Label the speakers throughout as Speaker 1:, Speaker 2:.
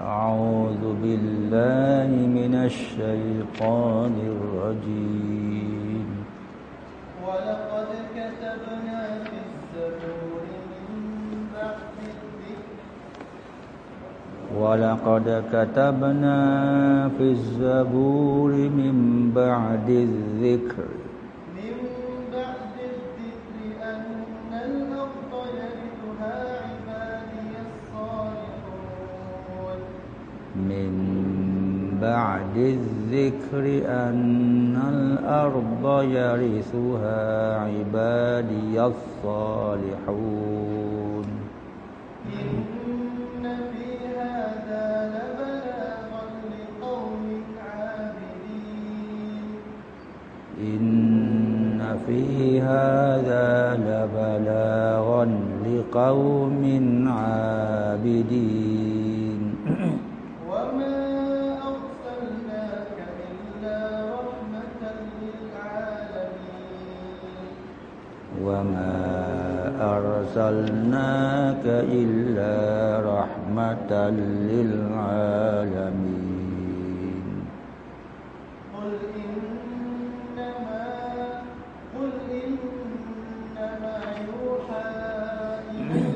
Speaker 1: أعوذ بالله من الشيطان الرجيم.
Speaker 2: ولقد كتبنا في الزبور من بعد الذكر.
Speaker 1: ولقد كتبنا في الزبور من بعد الذكر.
Speaker 2: من بعد الذكر أن الأرض يرثها عبادي الصالحون. إن في هذا لبلاغا لقوم عابدين.
Speaker 1: إن في هذا لبلاغا لقوم عابدين.
Speaker 2: وما أرسلناك إلا رحمة للعالمين قل إنما قل إنما يوحى إلي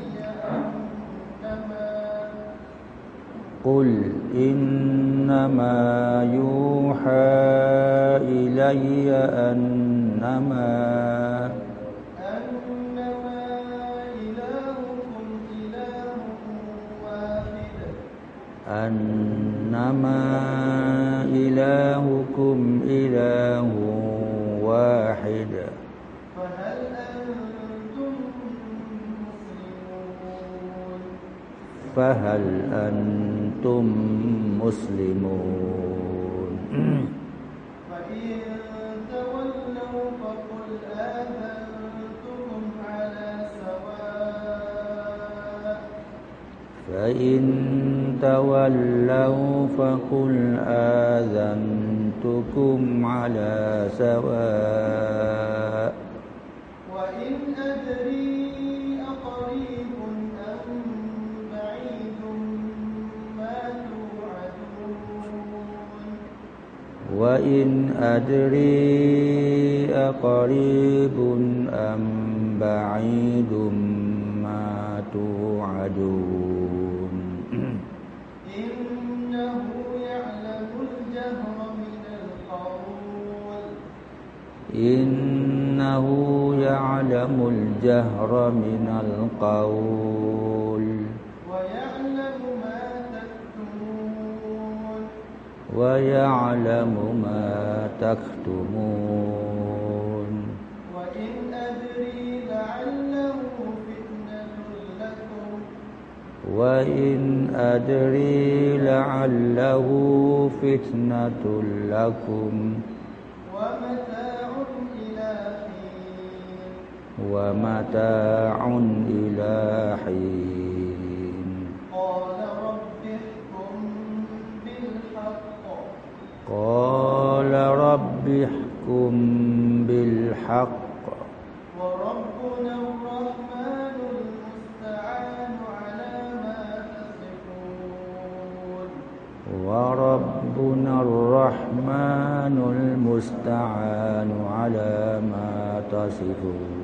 Speaker 2: أنما
Speaker 1: قل إنما يوحى إلي أنما
Speaker 2: أنما إلهكم إله واحد. فهل أنتم مسلمون؟
Speaker 1: فهل أنتم مسلمون؟
Speaker 2: فإن تولوا فقل آذنتكم على سواء.
Speaker 1: فإن تولوا فقل آذنتكم على سواء
Speaker 2: وإن أدري أقريب أم بعيد ما توعدون
Speaker 1: وإن أدري أقريب أم بعيد ما توعدون
Speaker 2: إنه يعلم الجهر من القول
Speaker 1: إنه يعلم الجهر من القول.
Speaker 2: ويعلم ما تكتمون.
Speaker 1: ويعلم ما تكتمون.
Speaker 2: وإن أدري لعله فتنة لكم.
Speaker 1: وإن أدري لعله فتنة لكم.
Speaker 2: ومتاع إلى حين. قال رب احكم بالحق.
Speaker 1: قال رب احكم بالحق.
Speaker 2: وربنا الرحمن المستعان على ما تصفون.
Speaker 1: وربنا الرحمن المستعان على ما تصفون.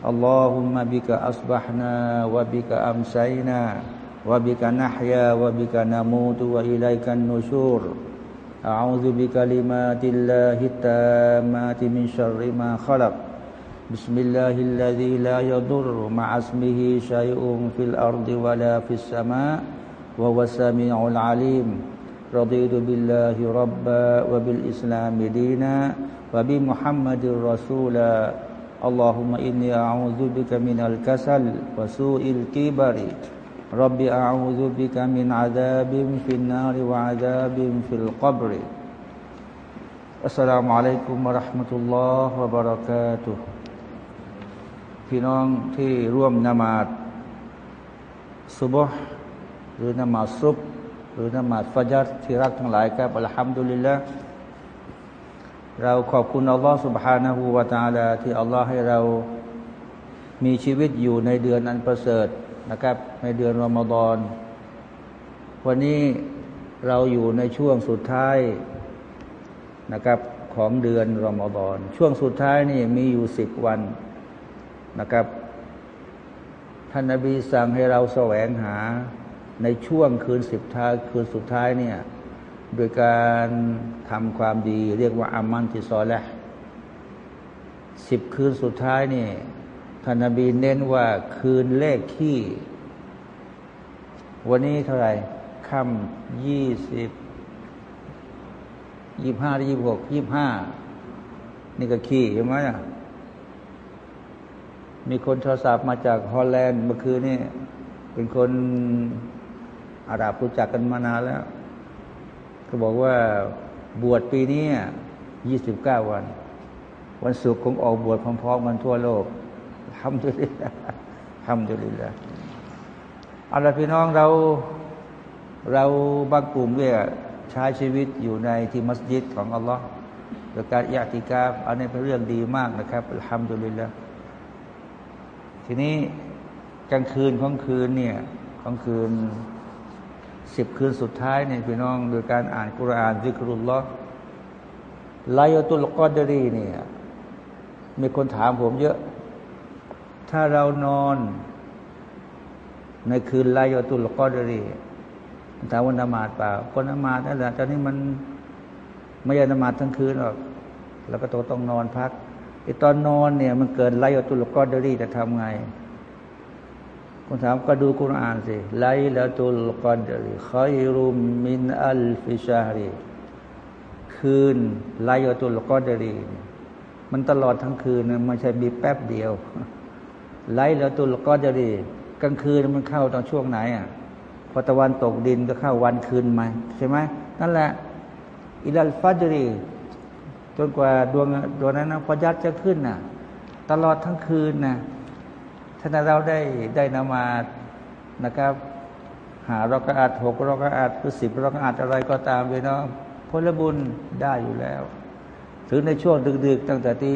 Speaker 1: اللهم بك أصبحنا وبك أمسينا وبك نحيا وبك نموت وإليك النشور. أعوذ بكلمات الله التامات من شر ما خلق. بسم الله الذي لا يضر مع اسمه شيء في الأرض ولا في السماء وهو السميع العليم. رضيت بالله ربا وبالإسلام دينا وبمحمد رسولا. اللهم إني أعوذ بك من الكسل وسوء الكبر رب أعوذ بك من عذاب في النار وعذاب في القبر السلام عليكم ورحمة الله وبركاته พี่น้องที่ร่วมนมาดซุบฮ์หรือนมาดซุบหรือนมาดฟัจัดที่รักทั้งหลายครับอัลฮัมดุลิลละ เราขอบคุณอัลลอฮ์ سبحانه และ تعالى ที่อัลลอฮ์ให้เรามีชีวิตอยู่ในเดือนอันประเสริฐนะครับ ในเดือนรอมฎอนวันนี้เราอยู่ในช่วงสุดท้ายนะครับของเดือนรอมฎอนช่วงสุดท้ายนี่มีอยู่สิบวันนะครับท่านนาบีสั่งให้เราแสวงหาในช่วงคืนสิบท้ายคืนสุดท้ายเนี่ย โดยการทำความดี เรียกว่าอามันติซอแหละสิบคืนสุดท้ายนี่ท่านนบีเน้นว่าคืนเลขที่ วันนี้เท่าไหร่ค่ำยี่สิบยี่ห้าหรือยี่หกยี่ห้านี่ก็ขี้ใช่ไหมอะมีคนโทรศัพท์มาจากฮอลแลนด์เมื่อคืนนี่เป็นคนอาหรับรู้จักกันมานานแล้ว ก็บอกว่าบวชปีนี้ยี่สิบเก้าวัน วันศุกร์คงออกบวชพร้อมๆกันทั่วโลกทำดุลิลละทำดุลิลละเอาละพี่น้องเราเราบางกลุ่มเนี่ยใช้ชีวิตอยู่ในที่มัสยิดของอัลลอฮ์โดยการยาติกาอันนี้เป็นเรื่องดีมากนะครับทำดุลิลละทีนี้กลางคืนของคืนเนี่ยของคืน สิบคืนสุดท้ายเนี่ยพี่น้อง โดยการอ่านกุรอานซิกรุลลอฮ์ไลยตุลกอดรีเนี่ยมีคนถามผมเยอะ ถ้าเรานอน ในคืนไลยตุลกอดรีถามว่านมาดเปล่าคนนมาดนั่นแหละตอนนี้มันไม่ใช่นมาดทั้งคืนหรอกแล้วก็ต้องต้องนอนพักไอตอนนอนเนี่ย มันเกิดไลยตุลกอดรีจะทำไง คุณถามก็ดูคุรานสิไลลาตุลกอดรีคอยรุมมินอัลฟิชารีคืนไลลาตุลกอดรีมันตลอดทั้งคืนนะไม่ใช่มีแป๊บเดียวไลลาตุลกอดรีกลางคืนมันเข้าตอนช่วงไหนอะพอตะวันตกดินก็เข้าวันคืนมาใช่ไหมนั่นแหละอิลัลฟัดรีจนกว่าดวงดวงนั้นนะพอยัดจะขึ้นน่ะ ตลอดทั้งคืนน่ะ ถ้าเราได้ได้นามานะครับ หาเรอกอาดหกเรอกอาดหรือสิบรอกอาดอะไรก็ตามไปเนาะผลบุญได้อยู่แล้ว ถึงในช่วงดึกๆ ตั้งแต่ตี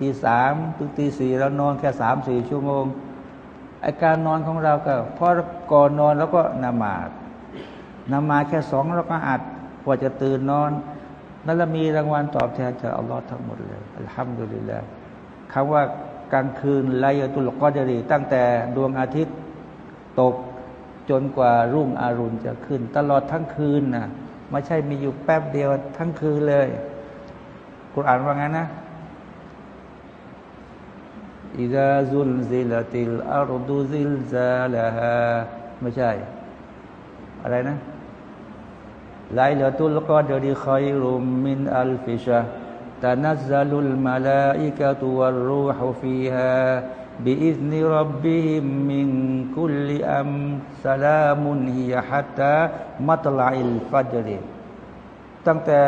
Speaker 1: ตีสามถึงตีสี่เรานอนแค่สามสี่ชั่วโมงไอการนอนของเราก็พอก่อนนอนแล้วก็นามาดนามาแค่สองเรอกอาดกว่าจะตื่นนอนนั่นละมีรางวัลตอบแทนจากอัลลอฮ์ทั้งหมดเลยالحمد لله คำว่า กลางคืน ليلة القدر ตั้งแต่ดวงอาทิตย์ตกจนกว่ารุ่งอรุณจะขึ้น ตลอดทั้งคืนนะไม่ใช่มีอยู่แป๊บเดียวทั้งคืนเลยคุณอ่านว่างั้นนะإذا زلزلت الأرض زلزالها ไม่ใช่ อะไรนะไลลตุลกอดรีคอยรุมมินอัลฟิชา ตานัซาลุลมาลาอิกะตัวรูฮฟีฮาบิอิสนิรับบิฮิมมิงคุลิอัมสลาตั้งแต่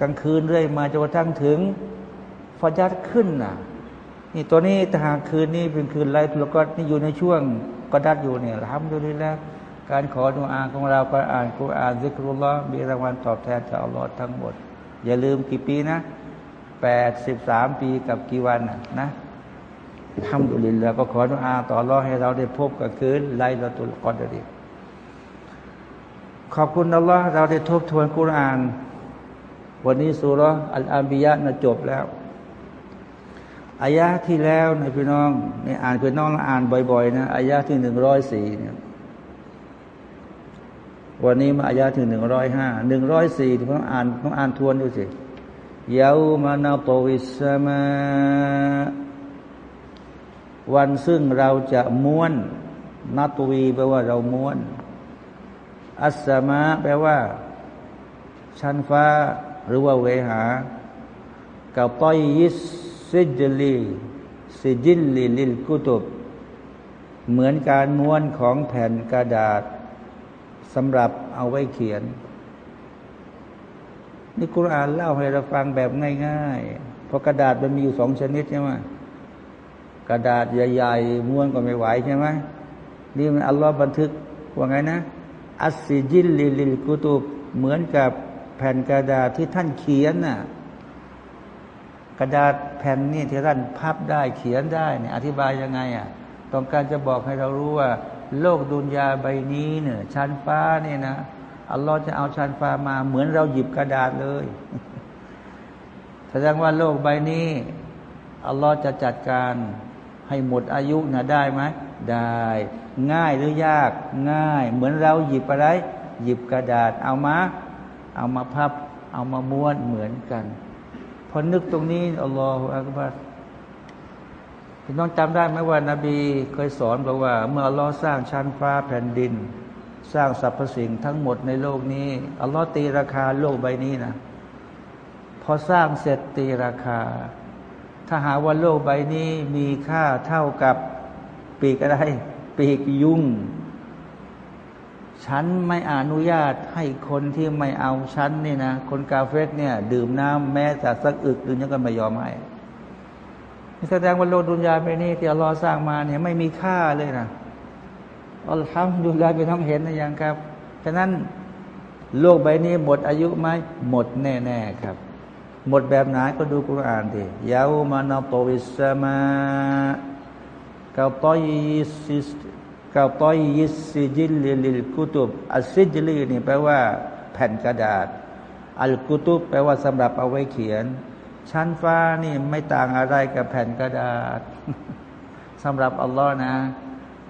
Speaker 1: กลางคืนเรื่อยมาจนกระทั่งถึงฟาจัดขึ้นนะนี่ตัวนี้ถ้าหากคืนนี้เป็นคืนไรแล้วก็นี่อยู่ในช่วงกระดัดอยู่เนี่ยทำอยู่นี่แล้วการขอดูอ่านของเราการอ่านกูอ่านซิกรุลละมีรางวัลตอบแทนจากอัลลอฮ์ทั้งหมด อย่าลืมกี่ปีนะแปดสิบสามปีกับกี่วันนะทำดุลินแล้วก็ขอดุอาต่อรอให้เราได้พบกับคืนไลลาตุลกอดดีขอบคุณอัลลอฮ์เราได้ทบทวนกุราน วันนี้สุรอัลอาบียะนะจบแล้วอายะที่แล้วนะพี่น้องในอ่านพี่น้องอ่านบ่อยๆนะอายะที่หนึ่งร้อยสี่เนี่ย วันนี้มาอายาถึงหนึ่งร้อยห้าหนึ่งร้อยสี่ที่ผมอ่านต้องอ่านทวนดูสิยาวมานาโตวิสมาวันซึ่งเราจะม้วนนาตวีแปลว่าเราม้วน อัสมาแปลว่า ชั้นฟ้า หรือว่าเวหากับต้อยยิสซิจลีซิจิลลีลิลกุตุบเหมือนการม้วนของแผ่นกระดาษ สำหรับเอาไว้เขียน นี่กุรอานเล่าให้เราฟังแบบง่ายๆเพราะกระดาษมันมีอยู่สองชนิดใช่ไหมกระดาษใหญ่ๆม้วนก็ไม่ไหวใช่ไหมนี่มันอัลลอฮ์บันทึกว่าไงนะ อัสซิจิลลิลิลกุตุบเหมือนกับแผ่นกระดาษที่ท่านเขียนน่ะกระดาษแผ่นนี่ที่ท่านพับได้เขียนได้เนี่ยอธิบายยังไงอะต้องการจะบอกให้เรารู้ว่า โลกดุนยาใบนี้เนี่ยชั้นฟ้าเนี่ยนะอัลลอฮ์จะเอาชั้นฟ้ามา เหมือนเราหยิบกระดาษเลยแสดงว่าโลกใบนี้อัลลอฮ์จะจัดการให้หมดอายุนะได้ไหมได้ ง่ายหรือยากง่าย เหมือนเราหยิบอะไร หยิบกระดาษเอามา เอามาพับ เอามาม้วนเหมือนกัน พอนึกตรงนี้อัลลอฮฺอักบัร พี่น้องจำได้ไหมว่านาบีเคยสอนบอกว่า เมื่ออัลลอฮ์สร้างชั้นฟ้าแผ่นดิน สร้างสรรพสิ่งทั้งหมดในโลกนี้อัลลอฮ์ตีราคาโลกใบนี้นะพอสร้างเสร็จตีราคา ถ้าหาว่าโลกใบนี้มีค่าเท่ากับปีกอะไร ปีกยุงฉันไม่อนุญาตให้คนที่ไม่เอาฉันนี่นะ คนกาเฟสเนี่ย ดื่มน้ำแม้แต่สักอึกหรือยังก็ไม่ยอมให้ แสดงว่าโลกดุนยาไปนี่ที่อัลลอฮ์สร้างมาเนี่ยไม่มีค่าเลยนะอัลฮัมดุลิลลาห์ไปต้องเห็นนะยังครับฉะนั้นโลกใบนี้หมดอายุไหมหมดแน่ๆครับ หมดแบบไหนก็ดูกุรอานดิยาวมานาตวิสมาเกาตอยซิสเกาตอยยิสซิจิลลิลกุตุบอัสซิจลีนี่แปลว่าแผ่นกระดาษ อัลกุตุบแปลว่าสำหรับเอาไว้เขียน ชั้นฟ้านี่ไม่ต่างอะไรกับแผ่นกระดาษสำหรับอัลลอฮ์นะ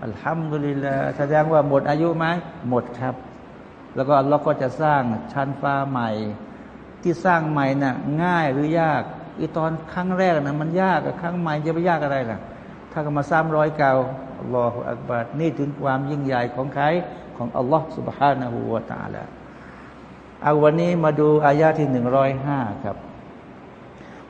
Speaker 1: อัลฮัมดุลิลลาแสดงว่าหมดอายุไหมหมดครับ แล้วก็อัลลอฮ์ก็จะสร้างชั้นฟ้าใหม่ที่สร้างใหม่น่ะง่ายหรือยากอีตอนครั้งแรกนะมันยากกับครั้งใหม่จะไปยากอะไรล่ะ ถ้าก็มาซ้ำร้อยเก่าอัลลอฮฺอักบารนี่ถึงความยิ่งใหญ่ของใครของอัลลอฮฺ سبحانه และ تعالى เอาวันนี้มาดูอายาที่หนึ่งร้อยห้าครับ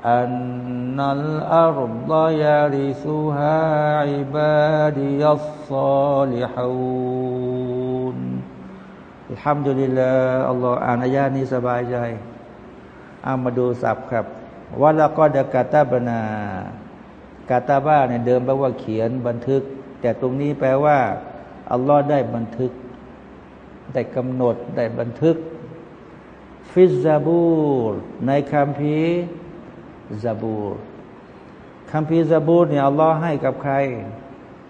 Speaker 1: ริมิมบาดิลิกริ أن الأرض يرثها عبادي الصالحون ولقد كتبنا في الزبور من بعد الذكر أن الأرض يرثها عبادي الصالحون الحمد لله الله أنا يعني سبعي جاي เอามาดูศัพท์ครับว่าละก็ดกาตาบนากาตาบ้าเนี่ยเดิมแปลว่าเขียนบันทึก แต่ตรงนี้แปลว่า อัลลอฮ์ได้บันทึก ได้กำหนดได้บันทึก ฟิซาบูรในคำพี ซาบูรคัมภีร์ซาบูรเนี่ยอัลลอฮ์ให้กับใคร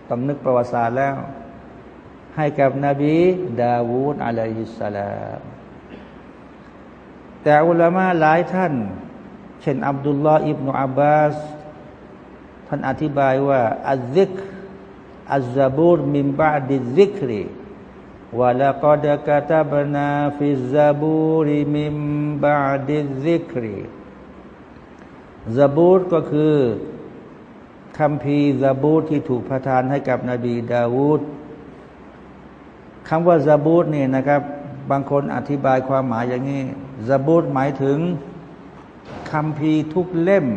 Speaker 1: ต้องนึกประวัติศาสตร์แล้ว ให้กับนบีดาวูดอะลัยฮิสสลามแต่อุลามะหลายท่าน เช่นอับดุลลอฮ์อิบนาอับบาส ท่านอธิบายว่าالذكر الزبور من بعد الذكر ولقد كتبنا في الزبور من بعد الذكر ซาบูรก็คือคัมภีร์ซาบูรที่ถูกประทานให้กับนบีดาวูดคำว่าซาบูรนี่นะครับ บางคนอธิบายความหมายอย่างนี้ซาบูรหมายถึงคัมภีร์ทุกเล่ม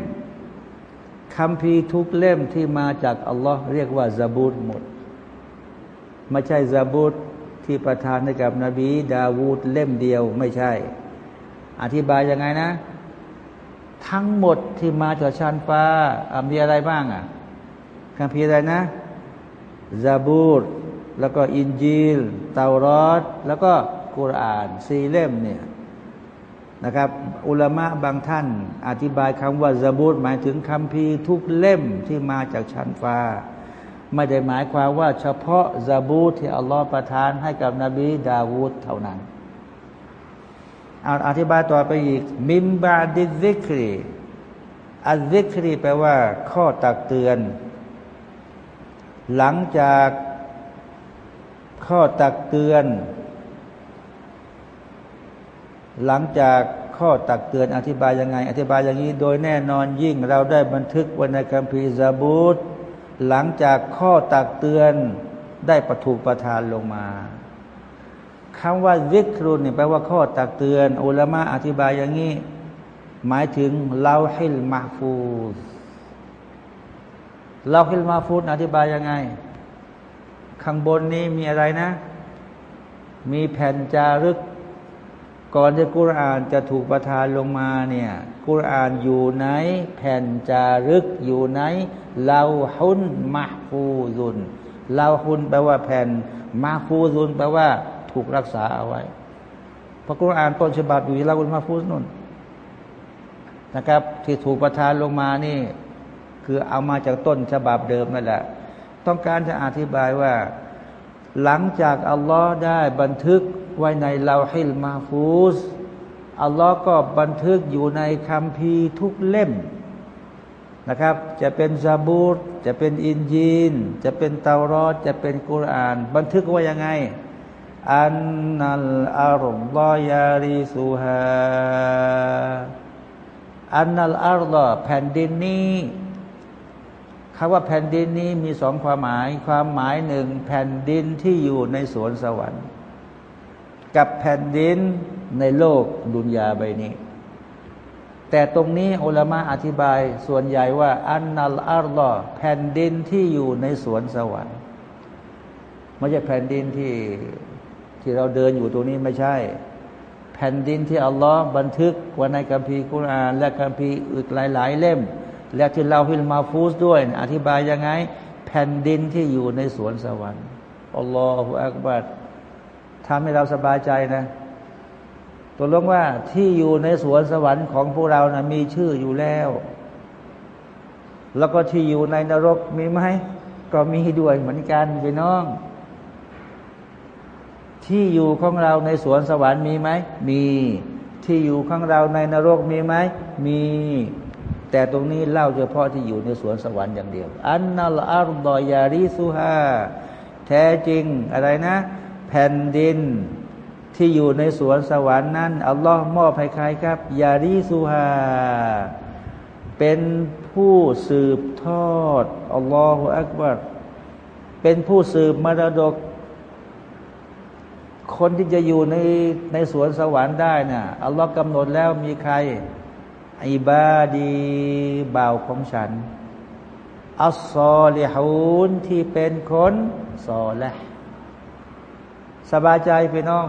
Speaker 1: คัมภีร์ทุกเล่มที่มาจากอัลลอฮ์เรียกว่าซาบูรหมด ไม่ใช่ซาบูตที่ประทานให้กับนบีดาวูดเล่มเดียวไม่ใช่ อธิบายยังไงนะ ทั้งหมดที่มาจากชานฟ้ามีอะไรบ้างอะคำพีอะไรนะซาบูตแล้วก็อินจีลเตารอดแล้วก็กุรอานสี่เล่มเนี่ยนะครับ อุลามะบางท่าน อธิบายคำว่าซาบูตหมายถึงคำพีทุกเล่มที่มาจากชั้นฟ้า ไม่ได้หมายความว่าเฉพาะซาบูรที่อัลลอฮฺประทานให้กับนบีดาวูดเท่านั้น เอาอธิบายต่อไปอีก من بعد الذكر الذكر แปลว่า ข้อตักเตือน หลังจากข้อตักเตือน หลังจากข้อตักเตือนอธิบายยังไง อธิบายอย่างนี้ โดยแน่นอนยิ่งเราได้บันทึกไว้ในคัมภีร์ซาบูรหลังจากข้อตักเตือนได้ประถูกประทานลงมา คำว่าวิกรุนเนี่ยแปลว่าข้อตักเตือนอุลามะอธิบายอย่างนี้ หมายถึงلوح المحفوظ لوح المحفوظ อธิบายยังไง ข้างบนนี้มีอะไรนะ มีแผ่นจารึก ก่อนที่กุรอานจะถูกประทานลงมาเนี่ยกุรอานอยู่ไหน แผ่นจารึกอยู่ไหนเลาฮุนมาฟูซุนเลาฮุนแปลว่าแผ่นมาฟูซุนแปลว่า ถูกรักษาเอาไว้พระกุรอานต้นฉบับอยู่ที่เราอุลมาฟูสนุ่นนะครับ ที่ถูกประทานลงมานี่ คือเอามาจากต้นฉบับเดิมนั่นแหละ ต้องการจะอธิบายว่า หลังจากอัลลอฮ์ได้บันทึกไว้ในلوح المحفوظ อัลลอฮ์ก็บันทึกอยู่ในคัมภีร์ทุกเล่มนะครับ จะเป็นซาบูรจะเป็นอินญีล จะเป็นเตารอตจะเป็นกุรอาน บันทึกไว้ยังไง أن الأرض يرثها أن الأرض แผ่นดินนี้คำว่าแผ่นดินนี้มีสองความหมาย ความหมายหนึ่งแผ่นดินที่อยู่ในสวนสวรรค์ กับแผ่นดินในโลกดุนยาใบนี้ แต่ตรงนี้อุลามะอธิบายส่วนใหญ่ว่า อันนัลอารลอแผ่นดินที่อยู่ในสวนสวรรค์ไม่ใช่แผ่นดินที่ ที่เราเดินอยู่ตรงนี้ไม่ใช่ แผ่นดินที่อัลลอฮ์บันทึกไว้ในคัมภีร์กุรอาน และคัมภีร์อื่นหลาย ๆ เล่ม และที่เราฮิลมาฟูสด้วยอธิบายยังไง แผ่นดินที่อยู่ในสวนสวรรค์อัลลอฮฺอักบัดทำให้เราสบายใจนะตัวลงว่าที่อยู่ในสวนสวรรค์ของพวกเรานะมีชื่ออยู่แล้ว แล้วก็ที่อยู่ในนรกมีไหมก็มีด้วยเหมือนกันพี่น้อง ที่อยู่ของเราในสวนสวรรค์มีไหม มี ที่อยู่ของเราในนรกมีไหม มี แต่ตรงนี้เล่าเฉพาะที่อยู่ในสวนสวรรค์อย่างเดียว อันนัลอารดอยาริสุฮาแท้จริงอะไรนะ แผ่นดินที่อยู่ในสวนสวรรค์นั้น อัลลอฮ์มอบให้ใครครับ ยาริสุฮาเป็นผู้สืบทอดอัลลอฮฺอักบัรเป็นผู้สืบมรดก คนที่จะอยู่ในในสวนสวรรค์ได้นะ่ะอัลลอฮ์กำหนดแล้วมีใครอิบาดีบ่าวของฉัน อัลซอลิฮูนที่เป็นคนซอและสบายใจพี่น้อง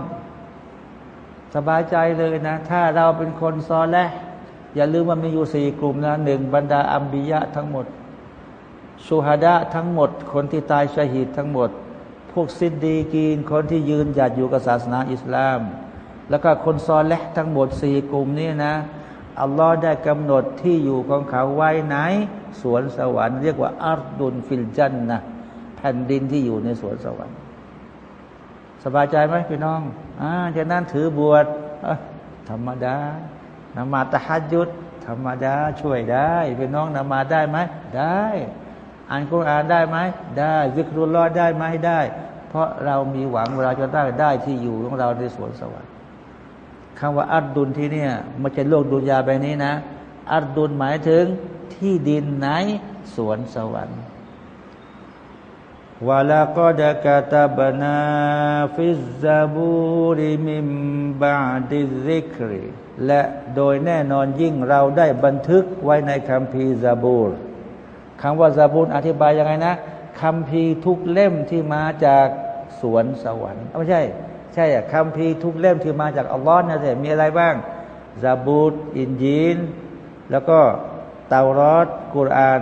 Speaker 1: สบายใจเลยนะ ถ้าเราเป็นคนซอและอย่าลืมว่ามีอยู่สี่กลุ่มนะหนึ่งบรรดาอัมบิยะทั้งหมดชูฮดะทั้งหมด คนที่ตายชาหิดทั้งหมด พวกซิดดีกีน คนที่ยืนหยัดอยู่กับศาสนาอิสลาม แล้วก็คนซอลและทั้งหมดสี่กลุ่มนี้นะ อัลลอฮ์ได้กำหนดที่อยู่ของเขาไว้ไหน สวนสวรรค์เรียกว่าอัลดุนฟิลจันนะแผ่นดินที่อยู่ในสวนสวรรค์ สบายใจไหมพี่น้องอ่าจากนั้นถือบวชธรรมดานมาตะฮัดยุดธรรมดาช่วยได้พี่น้องนมาได้ไหมได้ อ่านกุรอานได้ไหมได้วิกรุลลอดได้ไหมได้ เพราะเรามีหวังเวลาจะได้ได้ที่อยู่ของเราในสวนสวรรค์คำว่าالأرض ที่เนี่ยไม่ใช่โลกดุนยาใบนี้นะ อัดดุลหมายถึงที่ดินไหนสวนสวรรค์ولقد كتبنا في الزبور من بعد الذكر และโดยแน่นอนยิ่งเราได้บันทึกไว้ในคัมภีร์ซาบูร คำว่าซาบูรอธิบายยังไงนะคัมภีร์ทุกเล่มที่มาจากสวนสวรรค์ไม่ใช่ ใช่อะคัมภีร์ทุกเล่มที่มาจากอัลลอฮ์นะแต่มีอะไรบ้างซาบูรอินญีลแล้วก็เตารอตกุรอาน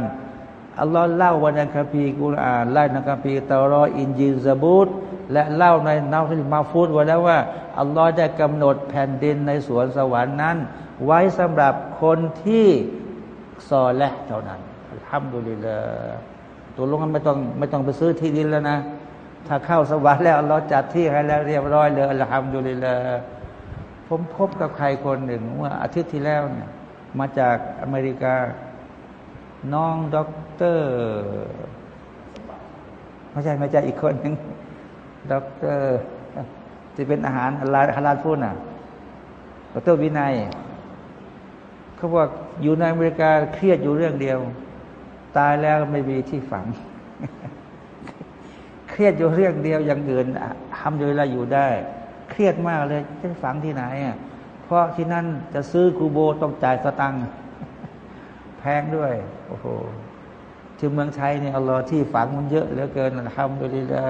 Speaker 1: อัลลอฮ์เล่าไว้ในคัมภีร์กุรอานเล่าในคัมภีร์เตารอตอินญีลซาบูรและเล่าในلوح المحفوظ ไว้แล้วว่าอัลลอฮ์ได้กำหนดแผ่นดินในสวนสวรรค์นั้น ไว้สำหรับคนที่ซอและฮ์เท่านั้น الحمد للهตกลงไม่ต้องไม่ต้องไปซื้อที่ดินแล้วนะ ถ้าเข้าสวรรค์แล้วเราจัดที่ให้แล้วเรียบร้อยเลยالحمد لله ผมพบกับใครคนหนึ่งเมื่ออาทิตย์ที่แล้วเนี่ย มาจากอเมริกา น้องด็อกเตอร์ไม่ใช่ไม่ใช่อีกคนหนึ่งด็อกเตอร์ที่เป็นอาหารฮาลาล food น่ะด็อกเตอร์วินัย เขาบอกอยู่ในอเมริกาเครียดอยู่เรื่องเดียว ตายแล้วไม่มีที่ฝัง เครียดอยู่เรื่องเดียวอย่างอื่นทำโดยละอยู่ได้ เครียดมากเลยจะฝังที่ไหนอะเพราะที่นั่นจะซื้อกูโบต้องจ่ายสตังค์แพงด้วย โอ้โหที่เมืองไทยเนี่ยอัลลอฮ์ที่ฝังมันเยอะเหลือเกินทำโดยละ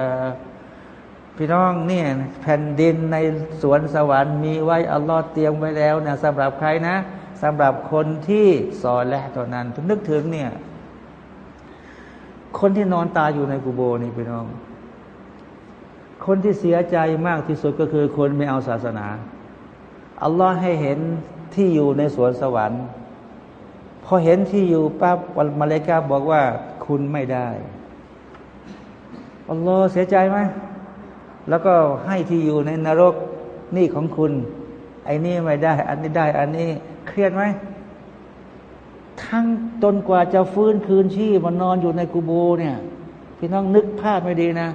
Speaker 1: พี่น้องเนี่ยแผ่นดินในสวนสวรรค์มีไว้อัลลอฮ์เตรียมไว้แล้วนะสำหรับใครนะสำหรับคนที่สอนและตอนนั้นนึกถึงเนี่ย คนที่นอนตายอยู่ในกูโบนี่พี่น้อง คนที่เสียใจมากที่สุดก็คือคนไม่เอาศาสนา อัลลอฮ์ให้เห็นที่อยู่ในสวนสวรรค์ พอเห็นที่อยู่ปั๊บวันมาเลกาบอกว่าคุณไม่ได้อัลลอฮ์เสียใจไหมแล้วก็ให้ที่อยู่ในนรกนี่ของคุณ ไอ้นี่ไม่ได้ อันนี้ได้ อันนี้เครียดไหม ทั้งจนกว่าจะฟื้นคืนชีพมานอนอยู่ในกูโบเนี่ย พี่น้องนึกภาพไม่ดีนะ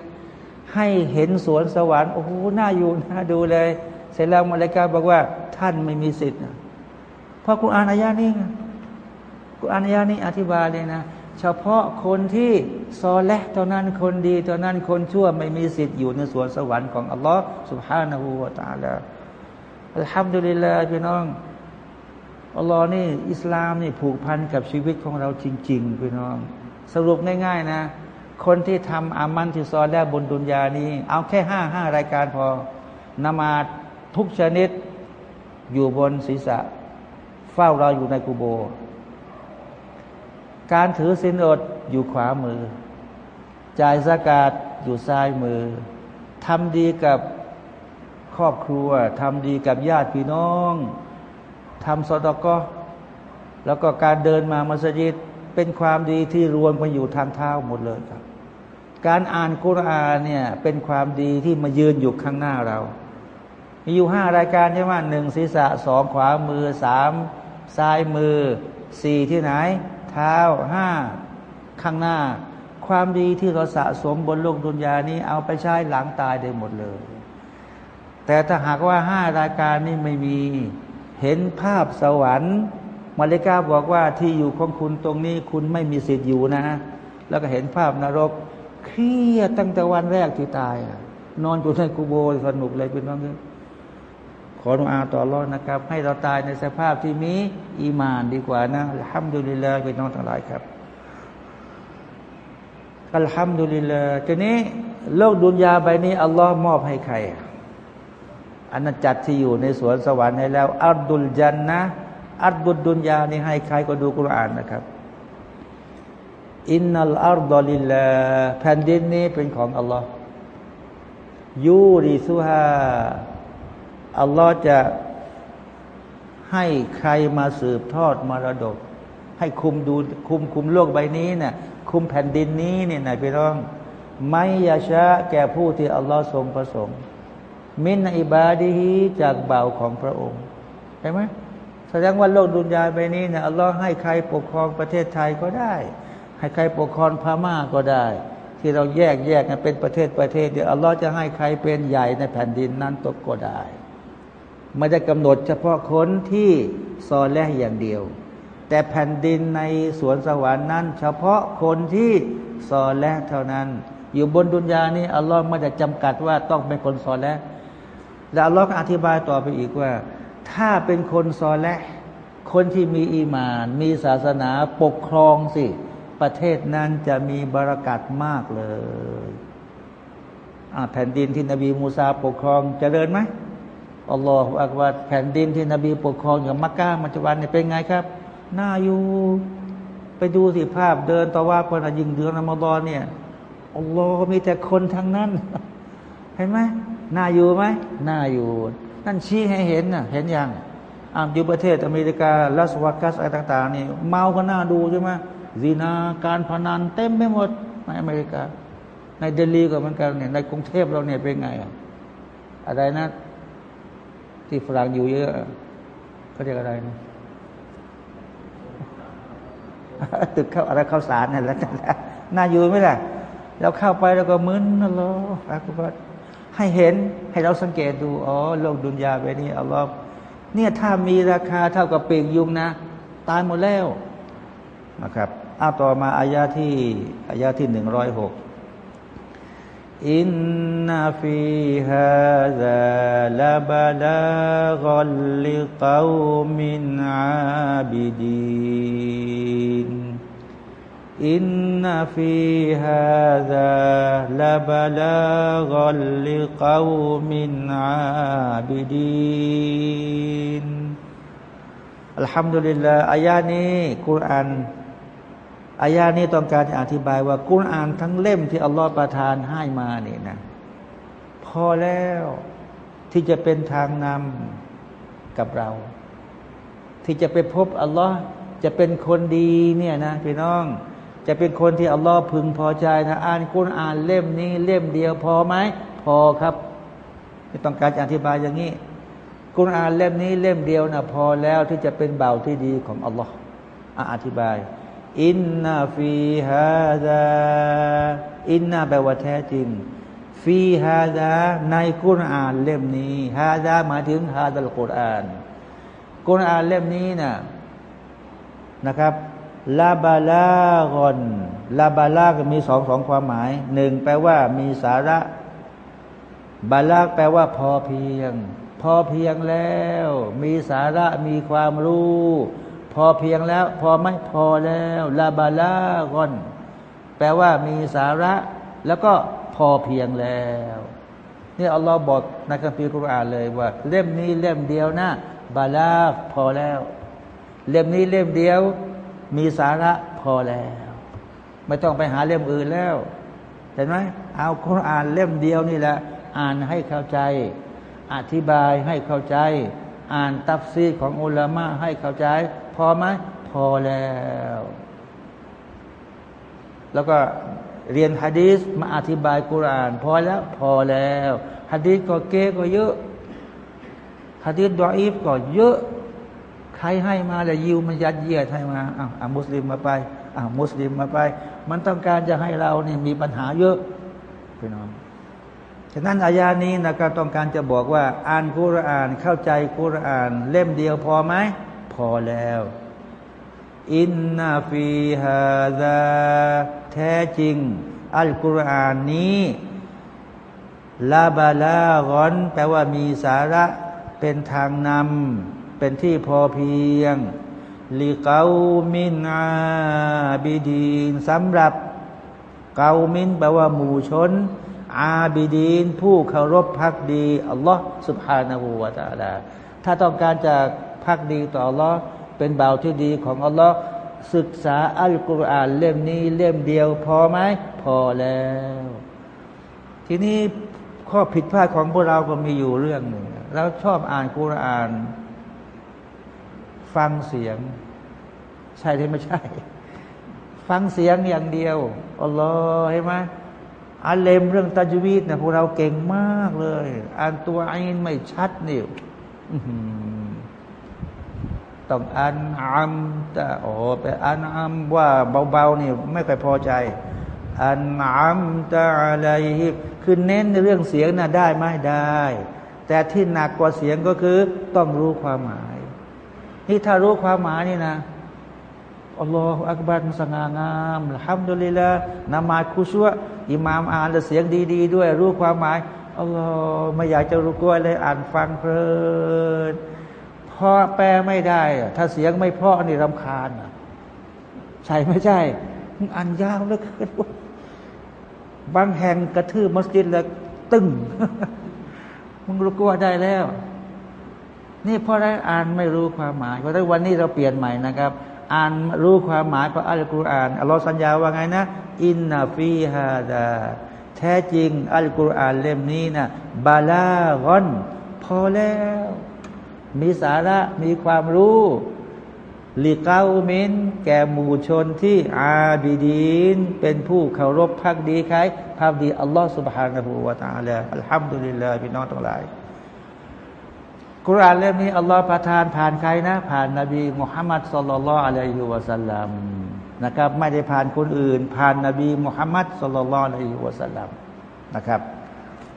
Speaker 1: ให้เห็นสวนสวรรค์โอ้โหน่าอยู่น่าดูเลย เสร็จแล้วมาเลกาบอกว่าท่านไม่มีสิทธิ์เพราะคุณอานอายานี่กุณอานอายานี่อธิบายเลยนะ เฉพาะคนที่ซอและตอนนั้นคนดีตอนนั้นคนชั่วไม่มีสิทธิ์อยู่ในสวนสวรรค์ของอัลลอฮ์สุบฮานาหูวาตาลาอัลฮัมดุลิลลาพี่น้อง อัลลอฮ์นี่อิสลามนี่ผูกพันกับชีวิตของเราจริงๆพี่น้อง สรุปง่ายๆนะ คนที่ทำอามันที่ซอแล้วบนดุนยานี้ เอาแค่ห้าห้ารายการพอนมาทุกชนิดอยู่บนศีรษะ เฝ้าเราอยู่ในกูโบ การถือสินอดอยู่ขวามือ จ่ายสกาดอยู่ซ้ายมือทำดีกับครอบครัวทำดีกับญาติพี่น้อง ทำสตก็แล้วก็การเดินมามัสยิดเป็นความดีที่รวมกันอยู่ทางเท้าหมดเลยครับ การอ่านกุรอานเนี่ยเป็นความดีที่มายืนอยู่ข้างหน้าเรา มีอยู่ห้ารายการใช่ไหมหนึ่งศีรษะสองขวามือสามซ้ายมือสี่ที่ไหน เท้าห้าข้างหน้า ความดีที่เราสะสมบนโลกดุนยานี้เอาไปใช้หลังตายได้หมดเลย แต่ถ้าหากว่าห้ารายการนี้ไม่มี เห็นภาพสวรรค์มาเลกาบอกว่าที่อยู่ของคุณตรงนี้คุณไม่มีสิทธิ์อยู่นะ แล้วก็เห็นภาพนรก เครียดตั้งแต่วันแรกที่ตายนอนอยู่ในกูโบสนุกเลยเป็นว่างขออนุอาต่อรอดนะครับ ให้เราตายในสภาพที่มีอีมานดีกว่านะอัลฮัมดุลิลลาห์พี่น้องทั้งหลายครับอัลฮัมดุลิลลาห์ทีนี้โลกดุนยาใบนี้อัลลอฮ์มอบให้ใคร อันนั้นจัดที่อยู่ในสวนสวรรค์ให้แล้ว อัลดุลจันนะอัลดุดุนยานี่ให้ใครก็ดูกุรอานนะครับ อินนัลอัลดอลิลลาแผ่นดินนี้เป็นของอัลลอฮ์ยูริซุฮาอัลลอฮ์จะให้ใครมาสืบทอดมรดก ให้คุมดูคุมคุมโลกใบนี้เนะ่ยคุมแผ่นดินนี้เนี่ยนายพี่น้อง ไม่ยาชะแก่ผู้ที่อัลลอฮ์ทรงประสงค์ มินอิบาดีฮีจากเบาของพระองค์ใช่ไหมแสดงว่าโลกดุนยาใบนี้เนี่ยอัลลอฮ์ให้ใครปกครองประเทศไทยก็ได้ ให้ใครปกครองพม่าก็ได้ ที่เราแยกแยกกันเป็นประเทศประเทศเดียวอัลลอฮ์จะให้ใครเป็นใหญ่ในแผ่นดินนั้นตกก็ได้ไม่ได้กำหนดเฉพาะคนที่ซอแลอย่างเดียว แต่แผ่นดินในสวนสวรรค์นั้น เฉพาะคนที่ซอแลเท่านั้น อยู่บนดุนยานี้อัลลอฮ์ไม่ได้จำกัดว่าต้องเป็นคนซอแล และอัลลอฮ์อธิบายต่อไปอีกว่า ถ้าเป็นคนซอแลคนที่มีอีมาน มีศาสนาปกครองสิ ประเทศนั้นจะมีบารักัดมากเลยแผ่นดินที่นบีมูซาปกครองจเจริญไหมอัลลอฮฺอักบารแผ่นดินที่นบีปกครองอย่างมักกะมัจจุบันเนี่ยเป็นไงครับน่าอยู่ไปดูสิภาพเดินต่อว่าคนยิงเดือนอมฎอนเนี่ยอัลลอฮฺมีแต่คนทั้งนั้น เห็นไหม น่าอยู่ไหมน่าอยู่ นั่นชี้ให้เห็นน่ะเห็นยังอ่าอยู่ประเทศอเมริกาลาสวากัสอะไรต่าง ๆ นี่ เมาก็น่าดูใช่ไหมซีนาการพนันเต็มไปหมดในอเมริกา ในเดลีก็เหมือนกันเนี่ยในกรุงเทพเราเนี่ยเป็นไง อะไรนะ ที่ฝรั่งอยู่เยอะเขาเรียกอะไรนะตึกเข้าอะไรเข้าสารนั่นแหละน่าอยู่ไหมล่ะเราเข้าไปแล้วก็มึนนะลออักบัด ให้เห็นให้เราสังเกตดูอ๋อโลกดุนยาไปนี้อัลลอฮ์เนี่ยถ้ามีราคาเท่ากับปีกยุงนะ ตายหมดแล้วนะครับเอาต่อมาอายาที่อายาที่หนึ่งร้อยหกอินนาฟีฮาซาลาบลากลิกาวมินอาบิดีน อินนาฟีฮาซาลาบลากลิกาวมินอาบิดีนอัลฮัมดุลิลลาอายานี้คุรานอายานี้ต้องการจะอธิบายว่ากุรอานทั้งเล่มที่อัลลอฮฺประทานให้มาเนี่ยนะ พอแล้วที่จะเป็นทางนำกับเรา ที่จะไปพบอัลลอฮ์จะเป็นคนดีเนี่ยนะพี่น้อง จะเป็นคนที่อัลลอฮ์พึงพอใจนะอ่านกุรอานเล่มนี้เล่มเดียวพอไหมพอครับไม่ต้องการจะอธิบายอย่างนี้กุรอานเล่มนี้เล่มเดียวนะพอแล้วที่จะเป็นเบาที่ดีของอัลลอฮ์อธิบาย อินนาฟีฮาดาอินนาแปลว่าแท้จริงฟีฮาดาในกุรอานเล่มนี้ฮาดาหมายถึงฮาดัลกุรอานกุรอานเล่มนี้นะนะครับ ลาบาลากอนลาบาลากมีสองสองความหมายหนึ่งแปลว่ามีสาระ บาลากแปลว่าพอเพียง พอเพียงแล้ว มีสาระมีความรู้ พอเพียงแล้ว พอไม่พอแล้วลาบาลากอนแปลว่ามีสาระ แล้วก็พอเพียงแล้วนี่อัลลอฮ์บอกในคัมภีร์กุรอานเลยว่า เล่มนี้เล่มเดียวนะบาลาพอแล้ว เล่มนี้เล่มเดียว มีสาระพอแล้ว ไม่ต้องไปหาเล่มอื่นแล้ว เห็นไหมเอาคุรอานเล่มเดียวนี่แหละ อ่านให้เข้าใจ อธิบายให้เข้าใจ อ่านตัฟซีของอุลามะให้เข้าใจ พอไหมพอแล้ว แล้วก็เรียนฮะดีสมาอธิบายกุราน พอแล้วพอแล้วฮะดีสก็เก้ก็เยอะฮะดีสดออีฟก็เยอะ ใครให้มาแล้วยิวมันยัดเยียดให้มาอ้าวมุสลิมมาไปอ้าวมุสลิมมาไป มันต้องการจะให้เราเนี่ยมีปัญหาเยอะพี่น้องฉะนั้นอายานี้นะครับต้องการจะบอกว่า อ่านกุรานเข้าใจกุราน เล่มเดียวพอไหมพอแล้ว อินนาฟีฮาดาแท้จริง อัลกุรอานนี้ลาบาลากอน แปลว่ามีสาระเป็นทางนำ เป็นที่พอเพียงลิเกามินอาบิดีนสำหรับเกามินแปลว่าหมู่ชน อาบิดีน ผู้เคารพพักดีอัลลอฮ์สุบฮานาหูวาตาลาถ้าต้องการจะพักดีต่ออัลลอฮ์เป็นบ่าวที่ดีของอัลลอฮ์ศึกษาอัลกุรอานเล่มนี้เล่มเดียว พอไหมพอแล้ว ทีนี้ข้อผิดพลาดของพวกเราก็มีอยู่เรื่องหนึ่งเราชอบอ่านกุรอาน ฟังเสียง ใช่หรือไม่ใช่ ฟังเสียงอย่างเดียวอัลลอฮ์เห็นไหมอาเลมเรื่องตัจวีดนะพวกเราเก่งมากเลยอ่านตัวอินไม่ชัดนี่ต้องอันอัมแต่โอ้ไปอันอัมว่าเบาๆนี่ไม่ค่อยพอใจอันอัมตะอะไรคือเน้นในเรื่องเสียงน่ะได้ไหมได้ แต่ที่หนักกว่าเสียงก็คือต้องรู้ความหมาย นี่ถ้ารู้ความหมายนี่นะอัลลอฮฺอักบัรสง่างามฮัมดุลิละนามาคุชัวอิหมามอ่านแต่เสียงดีๆด้วย รู้ความหมายอัลลอฮฺไม่อยากจะรู้กลัวเลยอ่านฟังเพลินพอแปลไม่ได้ ถ้าเสียงไม่เพราะนี่รำคาญใช่ไม่ใช่อ่านยาวเหลือเกินบางแห่งกระทืบมัสยิดแล้วตึงมึงรู้กว่าได้แล้ว นี่เพราะเราอ่านไม่รู้ความหมายเพราะนั้นวันนี้เราเปลี่ยนใหม่นะครับ อ่านรู้ความหมายขอะอัลกุรอานอัลลอฮ์สัญญาว่าไงนะ อินนาฟีฮาดาแท้จริง อัลกุรอานเล่มนี้นะบาลากอน พอแล้ว มีสาระมีความรู้ลิกาอุมินแก่หมู่ชนที่อาบิดีน เป็นผู้เคารพพักดีใครพักดี อัลลอฮ์สุบฮานะฮูวาตาลาอัลฮัมดุลิลลาห์พี่นองทั้งหลัย กุรอานเล่มนี้อัลลอฮ์ประทานผ่านใครนะ ผ่านนบีมุฮัมมัดสุลลัลอะลัยฮิวะสัลลัมนะครับ ไม่ได้ผ่านคนอื่น ผ่านนบีมุฮัมมัดสุลลัลอะลัยฮิวะสัลลัมนะครับ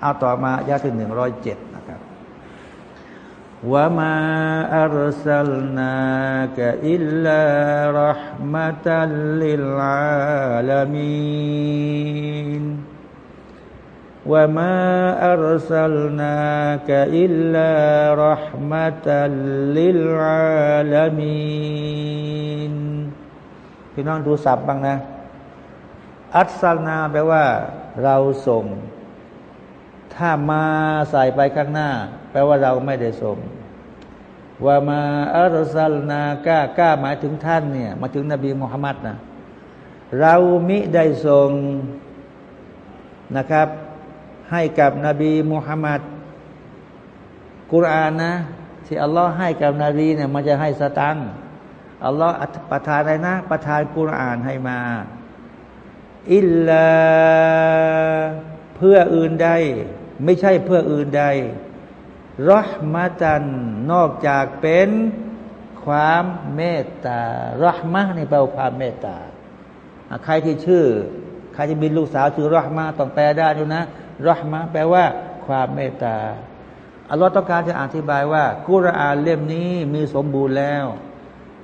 Speaker 1: เอาต่อมายาที่หนึ่งร้อยเจ็ดนะครับว่ามาอัลสัลนากะอิลลารหมะตัลลิลอาลามีน ว่ามาอัลสัลนากะอิลลารห์มะตัลิลอาลามีนพี่น้องดูศัพท์บ้างนะ อัลสัลนาแปลว่า เราส่ง ถ้ามาใส่ไปข้างหน้า แปลว่าเราไม่ได้ส่งว่ามาอัลสัลนากะกะหมายถึงท่านเนี่ยมาถึงนบีมุฮัมมัดนะเรามิได้ส่งนะครับ ให้กับนบีมุฮัมมัดกุรานนะ ที่อัลลอฮ์ให้กับนบีเนี่ยมันจะให้สตังอัลลอฮ์ประทานอะไรนะ ประทานกุรอานให้มาอิลลาเพื่ออื่นใด ไม่ใช่เพื่ออื่นใดรหมตันนอกจากเป็นความเมตตารหมะนี่แปลว่าความเมตตา ใครที่ชื่อ ใครที่มีลูกสาวชื่อรหมะต้องแปลได้ดูนะ รหมะแปลว่า ความเมตตาอัลลอฮ์ต้องการจะอธิบายว่า กุรอานเล่มนี้มีสมบูรณ์แล้ว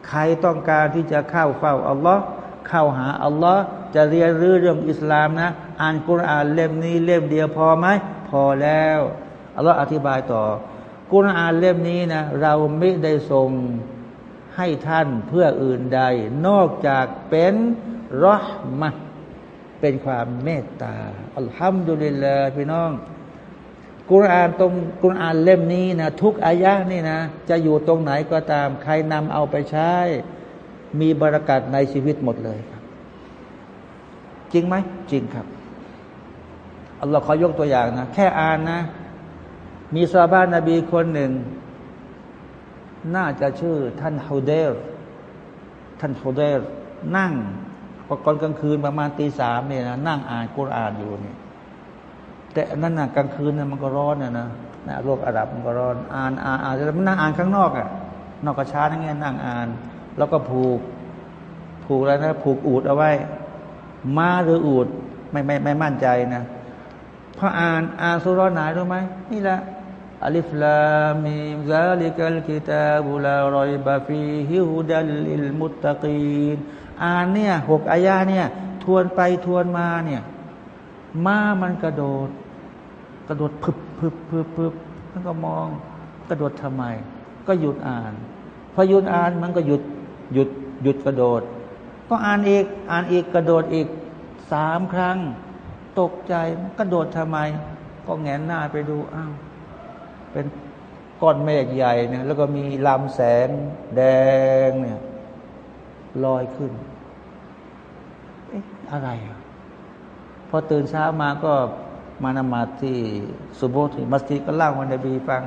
Speaker 1: ใครต้องการที่จะเข้าเฝ้าอัลลอฮ์เข้าหาอัลลอฮ์จะเรียนรู้เรื่องอิสลามนะ อ่านกุรอานเล่มนี้เล่มเดียวพอไหมพอแล้วอัลลอฮ์อธิบายต่อ กุรอานเล่มนี้นะเราไม่ได้ส่งให้ท่านเพื่ออื่นใด นอกจากเป็นรหมะ เป็นความเมตตาอัลฮัมดุลิลลาห์พี่น้อง กุรอานตรงกุรอานเล่มนี้นะทุกอายะนี่นะ จะอยู่ตรงไหนก็ตาม ใครนำเอาไปใช้ มีบรารักัดในชีวิตหมดเลยครับ จริงไหม จริงครับอัลลอฮ์ขอยกตัวอย่างนะ แค่อ่านนะ มีซาบ้านนบีคนหนึ่ง น่าจะชื่อท่านฮูเดลท่านฮูเดลนั่ง ก่อนกลางคืนประมาณตีสามเนี่ยนะนั่งอ่านกุรอานอยู่เนี่ยแต่นั่นน่ะกลางคืนน่ะมันก็ร้อนน่ะนะนะโลกอาหรับมันก็ร้อนอ่านอ่านอ่านแล้วมันนั่งอ่านข้างนอกอะนอกกระโจมนั่งเงี้ยนั่งอ่าน แล้วก็ผูก ผูกอะไรนะผูกอูดเอาไว้ม้าหรืออูดไม่ไม่ไม่มั่นใจนะพออ่านอ่านซูเราะฮ์ไหนรู้ไหมนี่แหละالم ذلك الكتاب لا ريب فيه هدى للمتقين อ่านเนี่ยหกอายะเนี่ย ทวนไปทวนมาเนี่ยม้ามันกระโดด กระโดดพึบพึบพึบพึบมันก็มองกระโดดทำไม ก็หยุดอ่าน พอหยุดอ่านมันก็หยุดหยุดหยุดกระโดด ก็อ่านอีกอ่านอีกกระโดดอีกสามครั้ง ตกใจกระโดดทำไม ก็แงนหน้าไปดูอ้าวเป็นก้อนเมฆใหญ่เนี่ยแล้วก็มีลำแสงแดงเนี่ยลอยขึ้น อะไร พอตื่นเช้ามาก็มานมาที่สุโบที่มัสยิดก็เล่าวันนบีฟัง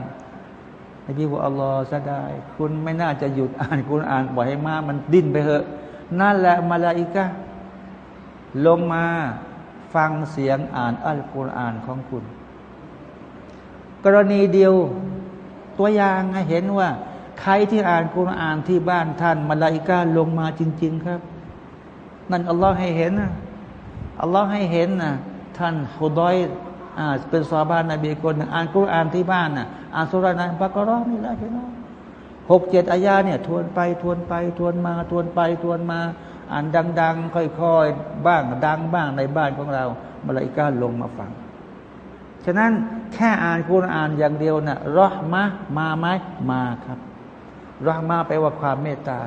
Speaker 1: นบีบอกอัลลอฮ์ซะได้ คุณไม่น่าจะหยุดอ่านคุณอ่านบ่อยให้มามันดิ้นไปเถอะ นั่นแหละมาลาอิกะลงมาฟังเสียงอ่านอัลกุรอานของคุณ กรณีเดียวตัวอย่างให้เห็นว่า ใครที่อ่านกุรอานที่บ้านท่านมาลาอิกาลงมาจริง ๆ ครับ นั่นอัลลอฮ์ให้เห็นนะอัลลอฮ์ให้เห็นนะท่านฮุดอยอ่าเป็นซาบานนบีคนอ่านกุรอานที่บ้านนะอ่านสุรานะบักรอนี่แหละพี่น้องหกเจ็ดอายาเนี่ย ทวนไปทวนไป ทวนมาทวนไปทวนมา อ่านดัง ๆ ค่อยๆ บ้างดังบ้างในบ้านของเรามาลายกาลงมาฟัง ฉะนั้นแค่อ่านกุรอานอย่างเดียวนะ่ะรอมะมาไหมมาครับรอมาไปลว่าความเมตตา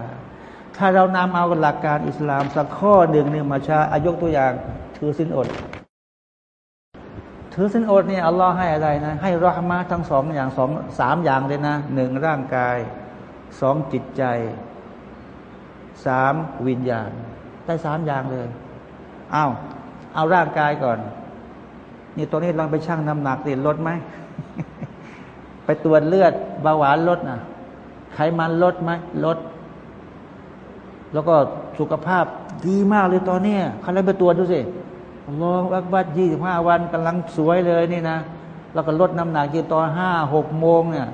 Speaker 1: ถ้าเรานำเอาหลักการอิสลามสักข้อหนึ่งเนี่ยมาใช้อายกตัวอย่าง ถือสินอด ถือสินอดเนี่ยอัลลอฮ์ให้อะไรนะ ให้รหมาทั้งสองอย่างสองสามอย่างเลยนะหนึ่งร่างกายสองจิตใจสามวิญญาณ ได้สามอย่างเลยเอาเอาร่างกายก่อน นี่ตัวนี้ลองไปชั่งน้ำหนักติลดไหม ไปตรวจเลือดเบาหวานลดนะไขมันลดไหมลด แล้วก็สุขภาพดีมากเลยตอนนี้ใครไปตรวจดูสิรอวักบัดยี่สิบห้าวันกำลังสวยเลยนี่นะ แล้วก็ลดน้ำหนักที่ตอนห้าหกโมงเนี่ย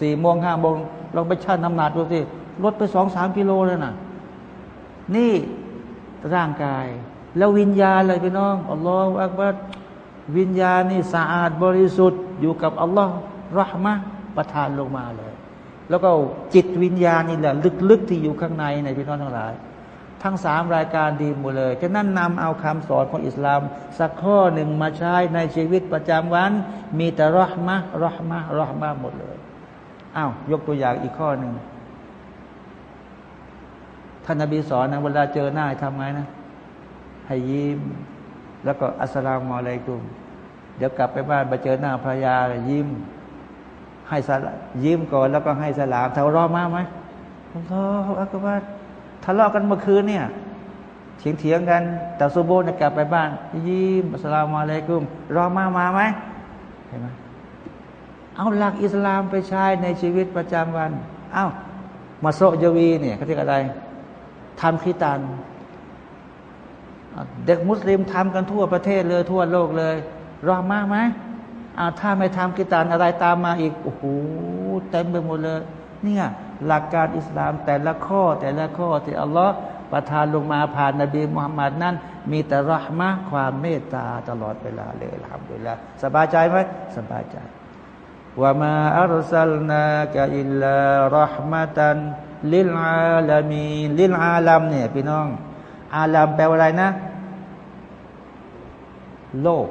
Speaker 1: สี่โมงห้าโมงลองไปชั่งน้ำหนักดูสิลดไปสองสามกิโลเลยนะนี่ร่างกาย แล้ววิญญาณเลยพี่น้องอัลลอฮฺอักบัดวิญญาณนี่สะอาดบริสุทธิ์อยู่กับอัลลอฮ์รหมะประทานลงมาเลย แล้วก็จิตวิญญาณนี่แหละลึกๆที่อยู่ข้างในในพี่น้องทั้งหลาย ทั้งสามรายการดีหมดเลยจะนั่นนำเอาคำสอนของอิสลาม สักข้อหนึ่งมาใช้ในชีวิตประจำวัน มีแต่รหมะรหมะรหมะหมดเลยอ้าวยกตัวอย่างอีกข้อหนึ่งท่านนบีสอนนะเวลาเจอหน้าทำไงนะให้ยิ้ม แล้วก็อัสลามุอะลัยกุม เดี๋ยวกลับไปบ้านไปเจอหน้าภรรยายิ้ม ให้สลยิ้มก่อนแล้วก็ให้สลามเท่ารอมากไหมผมท้ออักบารทะเลาะกันเมื่อคืนเนี่ยเถียงเถียงกันแต่ซูโบนกลับไปบ้าน ยิ้มอัสลามอะลัยกุมรอมามาไหมเห็นไหมเอาหลักอิสลามไปใช้ในชีวิตประจำวัน เอา้ามาโซยวีเนี่ยเขาเรียกอะไรทำขีตัน เด็กมุสลิมทำกันทั่วประเทศเลยทั่วโลกเลย รอมากไหม อาถ้าไม่ทำกิตานอะไรตามมาอีกโอ้โหเต็มไปหมดเลยเนี่ยหลักการอิสลามแต่ละข้อแต่ละข้อที่อัลลอฮ์ประทานลงมาผ่านนบีมุฮัมมัดนั้น มีแต่เราะฮ์มะฮ์ความเมตตาตลอดเวลาเลยทำเวลาสบายใจไหมสบายใจوما أرسلناك إلا رحمة للعالمين للعالم เนี่ยพี่น้อง عالم แปลว่าอะไรนะ โลก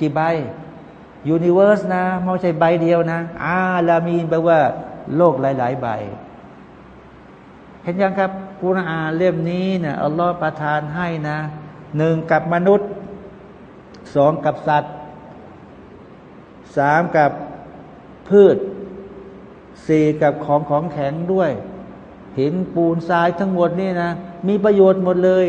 Speaker 1: กี่ใบ universe นะไม่ใช่ใบเดียวนะ عالمين แปลว่าโลกหลาย ๆ ใบ เห็นยังครับกุรอานเล่มนี้เนะอัลลอฮฺประทานให้นะหนึ่งกับมนุษย์สองกับสัตว์สามกับพืชสี่กับของของแข็งด้วย หินปูนทรายทั้งหมดนี่นะ มีประโยชน์หมดเลย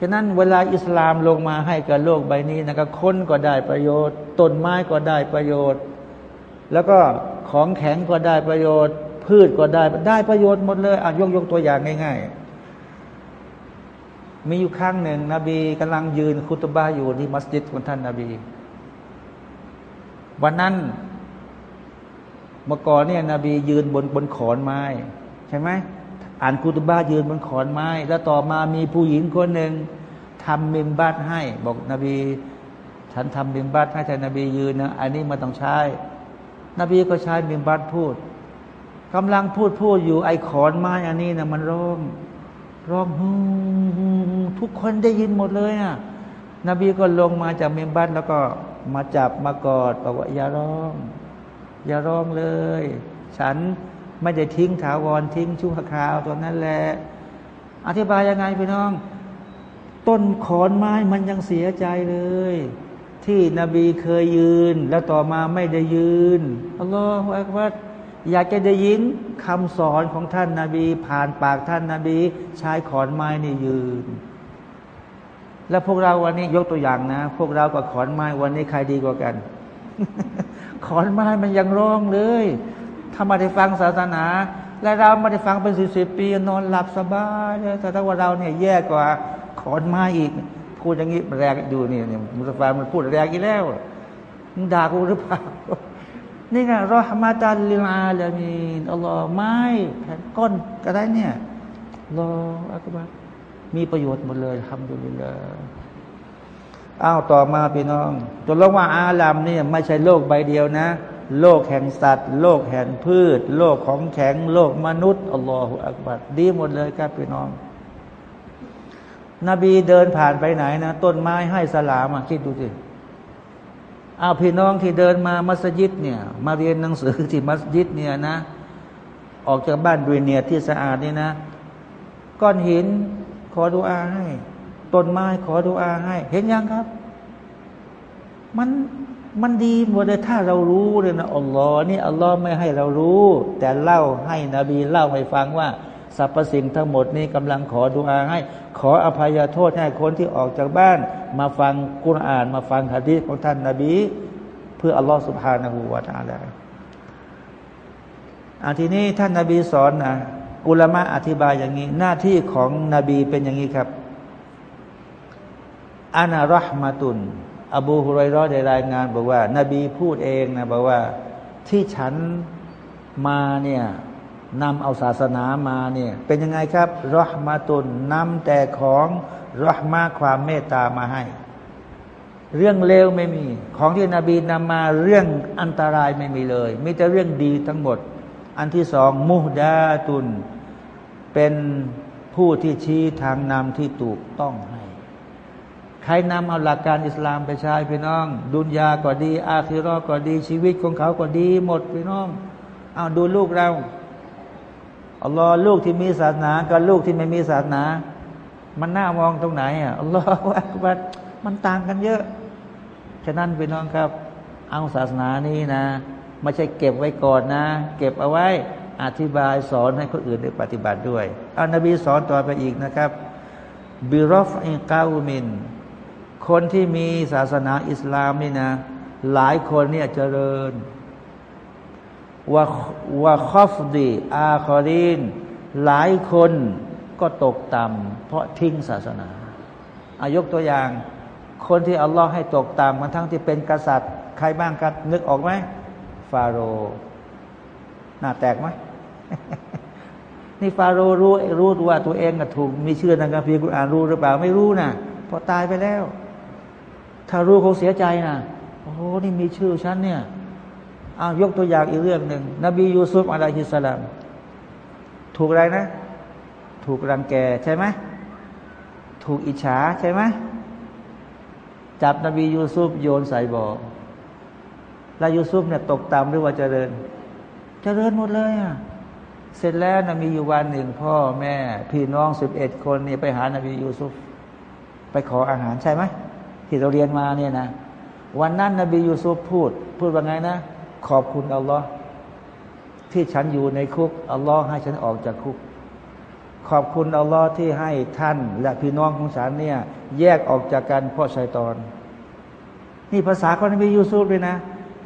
Speaker 1: ฉะนั้นเวลาอิสลามลงมาให้กับโลกใบนี้นะครับคนก็ได้ประโยชน์ ต้นไม้ก็ได้ประโยชน์ แล้วก็ของแข็งก็ได้ประโยชน์ พืชก็ได้ได้ประโยชน์หมดเลยอะยกยกตัวอย่างง่าย ๆ มีอยู่ครั้งหนึ่ง นบีกำลังยืนคุตบาอยู่ที่มัสยิดของท่านนาบี วันนั้นเมื่อก่อนเนี่ยนบียืนบนบนขอนไม้ ใช่ไหม อ่านกุตบ้ายืนบนขอนไม้ แล้วต่อมามีผู้หญิงคนหนึ่งทำมิมบัตให้ บอกนบี ฉันทำมิมบัตให้แต่นบียืนนะอันนี้มาต้องใช้ นบีก็ใช้มิมบัตพูดกำลังพูดพูดอยู่ไอ้ขอนไม้อันนี้นะมันร้องร้องฮูทุกคนได้ยินหมดเลยอะนบีก็ลงมาจากมิมบัตแล้วก็มาจับมากอดบอกว่าอย่าร้อง อย่าร้องเลย ฉัน ไม่ได้ทิ้งถาวรทิ้งชั่วคราวตัวนั้นแหละอธิบายยังไงพี่น้อง ต้นขอนไม้มันยังเสียใจเลย ที่นบีเคยยืน แล้วต่อมาไม่ได้ยืนอัลลอฮฺอักบัดอยากจะได้ยินคำสอนของท่านนาบี ผ่านปากท่านนาบีใช้ขอนไม้นี่ยืน แล้วพวกเราวันนี้ยกตัวอย่างนะ พวกเรากับขอนไม้วันนี้ใครดีกว่ากัน ขอนไม้มันยังร้องเลย ถ้ามาได้ฟังศาสนา และเราไม่ได้ฟังเป็นสิบสิบปี นอนหลับสบายเลยแต่ถ้าว่าเราเนี่ยแย่กว่าขอนไม้อีก พูดอย่างนี้แรงดูนี่เนี่ยมุสฟามันพูดแรงอีกแล้วมึงด่ากูหรือเปล่านี่ไงรอฮามาตัลลิอาลามีนอัลลอฮ์ไม้แผ่นก้นก็ได้เนี่ยรออักบารมีประโยชน์หมดเลยทำดูเลยอ้าวต่อมาพี่น้องจนลงว่าอาลัมเนี่ยไม่ใช่โลกใบเดียวนะ โลกแห่งสัตว์ โลกแห่งพืช โลกของแข็ง โลกมนุษย์อัลลอฮฺอักบัดดีหมดเลยครับพี่น้อง นบีเดินผ่านไปไหนนะ ต้นไม้ให้สลามาคิดดูสิเอาพี่น้องที่เดินมามัสยิดเนี่ย มาเรียนหนังสือที่มัสยิดเนี่ยนะ ออกจากบ้านด้วยเนียที่สะอาดนี่นะ ก้อนหินขอดุอาให้ ต้นไม้ขอดุอาให้ เห็นยังครับ มัน มันดีหมดเลยถ้าเรารู้เลยนะอัลลอฮ์นี่อัลลอฮ์ไม่ให้เรารู้ แต่เล่าให้นบีเล่าให้ฟังว่าสรรพสิ่งทั้งหมดนี้กำลังขอดุอาให้ ขออภัยโทษให้คนที่ออกจากบ้าน มาฟังกุรอาน มาฟังฮะดีของท่านนาบี เพื่ออัลลอฮ์สุบฮานาหูวาตาลาอันทีนี้ท่านนาบีสอนนะอุลามะอธิบายอย่างนี้ หน้าที่ของนบีเป็นอย่างนี้ครับอานารหมาตุน อบูฮุไรรอได้รายงานบอกว่า นบีพูดเองนะบอกว่าที่ฉันมาเนี่ยนำเอาศาสนามาเนี่ยเป็นยังไงครับรหมาตุนนำแต่ของรหมาความเมตตามาให้ เรื่องเลวไม่มี ของที่นบีนำมาเรื่องอันตรายไม่มีเลยมีแต่เรื่องดีทั้งหมด อันที่สองมุฮดาตุน เป็นผู้ที่ชี้ทางนำที่ถูกต้อง ใครนำเอาหลักการอิสลามไปใช้พี่น้อง ดุนยาก็ดี อาคิรอก็ดี ชีวิตของเขาก็ดีหมดพี่น้องเอาดูลูกเราอัลลอฮ์ลูกที่มีศาสนากับลูกที่ไม่มีศาสนา มันน่ามองตรงไหนอะอัลลอฮ์ว่ามันต่างกันเยอะฉะนั้นพี่น้องครับ เอาศาสนานี้นะไม่ใช่เก็บไว้ก่อนนะ เก็บเอาไว้อธิบายสอนให้คนอื่นได้ปฏิบัติด้วยอานบีสอนต่อไปอีกนะครับบิรอฟอิกาอุมิน คนที่มีศาสนาอิสลามนี่นะ หลายคนเนี่ยเจริญวะวะคอฟดีอาคอรีน หลายคนก็ตกต่ำเพราะทิ้งศาสนาอายกตัวอย่าง คนที่อัลลอฮ์ให้ตกต่ำมันทั้งที่เป็นกษัตริย์ ใครบ้างกันนึกออกไหมฟาโรหน้าแตกไหมนี่ฟาโรรู้รู้ว่าตัวเองถูกมีเชื่อในกัมภีร์กุรอานรู้หรือเปล่าไม่รู้นะพอตายไปแล้ว ถ้ารู้คงเสียใจนะโอ้โหนี่มีชื่อฉันเนี่ยเอายกตัวอย่างอีกเรื่องหนึ่งนบียูซุฟอะลัยฮิสสลามถูกอะไรนะ ถูกรังแกใช่ไหมถูกอิจฉาใช่ไหมจับนบียูซุฟโยนใส่บ่อแล้วยูซุฟเนี่ยตกต่ำหรือว่าเจริญ เจริญหมดเลยอะเสร็จแล้วนะมีอยู่วันหนึ่งพ่อแม่ พี่น้องสิบเอ็ดคนนี่ไปหานบียูซุฟไปขออาหารใช่ไหม ที่เราเรียนมาเนี่ยนะวันนั้นนบียูซุฟพูด พูดว่าไงนะ ขอบคุณอัลลอฮ์ที่ฉันอยู่ในคุกอัลลอฮ์ให้ฉันออกจากคุก ขอบคุณอัลลอฮ์ที่ให้ท่าน และพี่น้องของฉันเนี่ยแยกออกจากกันเพราะชัยตอน นี่ภาษาของนบียูซุฟเลยนะ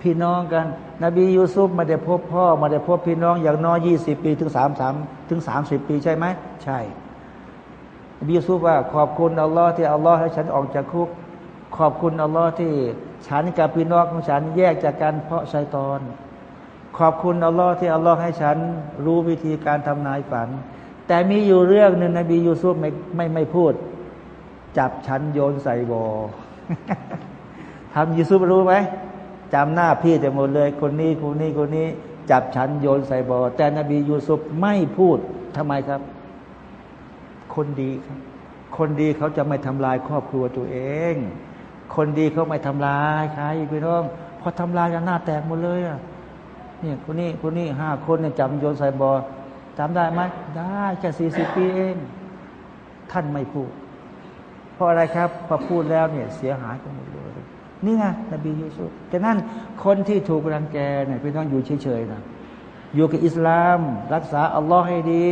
Speaker 1: พี่น้องกัน นบียูซุฟมาได้พบพ่อมาได้พบพี่น้องอย่างน้อยยี่สิบปีถึงสามสามถึงสามสิบปีใช่ไหมใช่นบียูซุฟว่าขอบคุณอัลลอฮ์ที่อัลลอฮ์ให้ฉันออกจากคุก ขอบคุณอัลลอฮ์ที่ฉันกับพี่น้องของฉันแยกจากกันเพราะชัยตอน ขอบคุณอัลลอฮ์ที่อัลลอฮ์ให้ฉันรู้วิธีการทำนายฝัน แต่มีอยู่เรื่องหนึ่งนบียูซุฟไม่ไม่ไม่พูด จับฉันโยนใส่บอ่อทำยูซุฟรู้ไหมจำหน้าพี่แต่หมดเลย คนนี้คนนี้คนนี้ จับฉันโยนใส่บอ่อแต่นบียูซุฟไม่พูดทำไมครับ คนดีครับ คนดีเขาจะไม่ทำลายครอบครัวตัวเอง คนดีเขาไม่ทำลายใครพี่น้องพอทำลายกันหน้าแตกหมดเลยอะนี่คนนี้คนนี้ห้าคนเนี่ยจำโยนใส่บอจำได้ไหมได้แค่สี่สิบปีเอง ท่านไม่พูด เพราะอะไรครับพอพูดแล้วเนี่ยเสียหายกันหมดเลยนี่ไงนบียูซุฟแต่นั่นคนที่ถูกรังแกเนี่ยพี่น้องอยู่เฉยๆนะอยู่กับอิสลาม รักษาอัลลอฮ์ให้ดี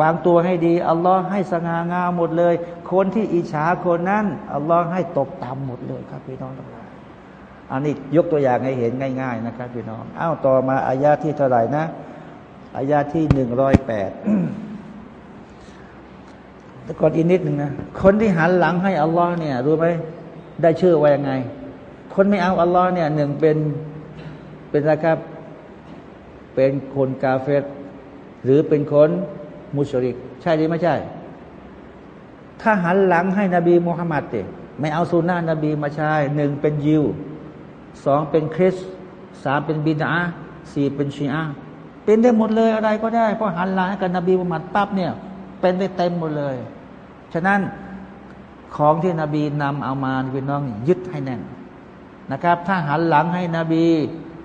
Speaker 1: วางตัวให้ดีอัลลอฮ์ให้สง่างามหมดเลย คนที่อิจฉาคนนั้นอัลลอฮ์ให้ตกต่ำหมดเลยครับพี่น้องทั้งหลายอันนี้ยกตัวอย่างให้เห็นง่าย ๆ นะครับพี่น้องอ้าวต่อมาอายาที่เท่าไหร่นะอายาที่หนึ่งร้อยแปดแต่ก่อนอีกนิดหนึ่งนะคนที่หันหลังให้อัลลอฮ์เนี่ยรู้ไหมได้ชื่อว่ายังไง คนไม่เอาอัลลอฮ์เนี่ยหนึ่งเป็นเป็นอะไรครับ เป็นคนกาเฟตหรือเป็นคน มุชริก ใช่หรือไม่ใช่ ถ้าหันหลังให้นบีมุฮัมมัดเองไม่เอาสุนนะนบีมาใช้หนึ่งเป็นยิวสองเป็นคริสสามเป็นบิดาสี่เป็นชีอาเป็นได้หมดเลยอะไรก็ได้ เพราะหันหลังให้กับนบีมุฮัมมัดปั๊บเนี่ย เป็นได้เต็มหมดเลย ฉะนั้นของที่นบีนำเอามาพี่น้องยึดให้แน่นนะครับ ถ้าหันหลังให้นบี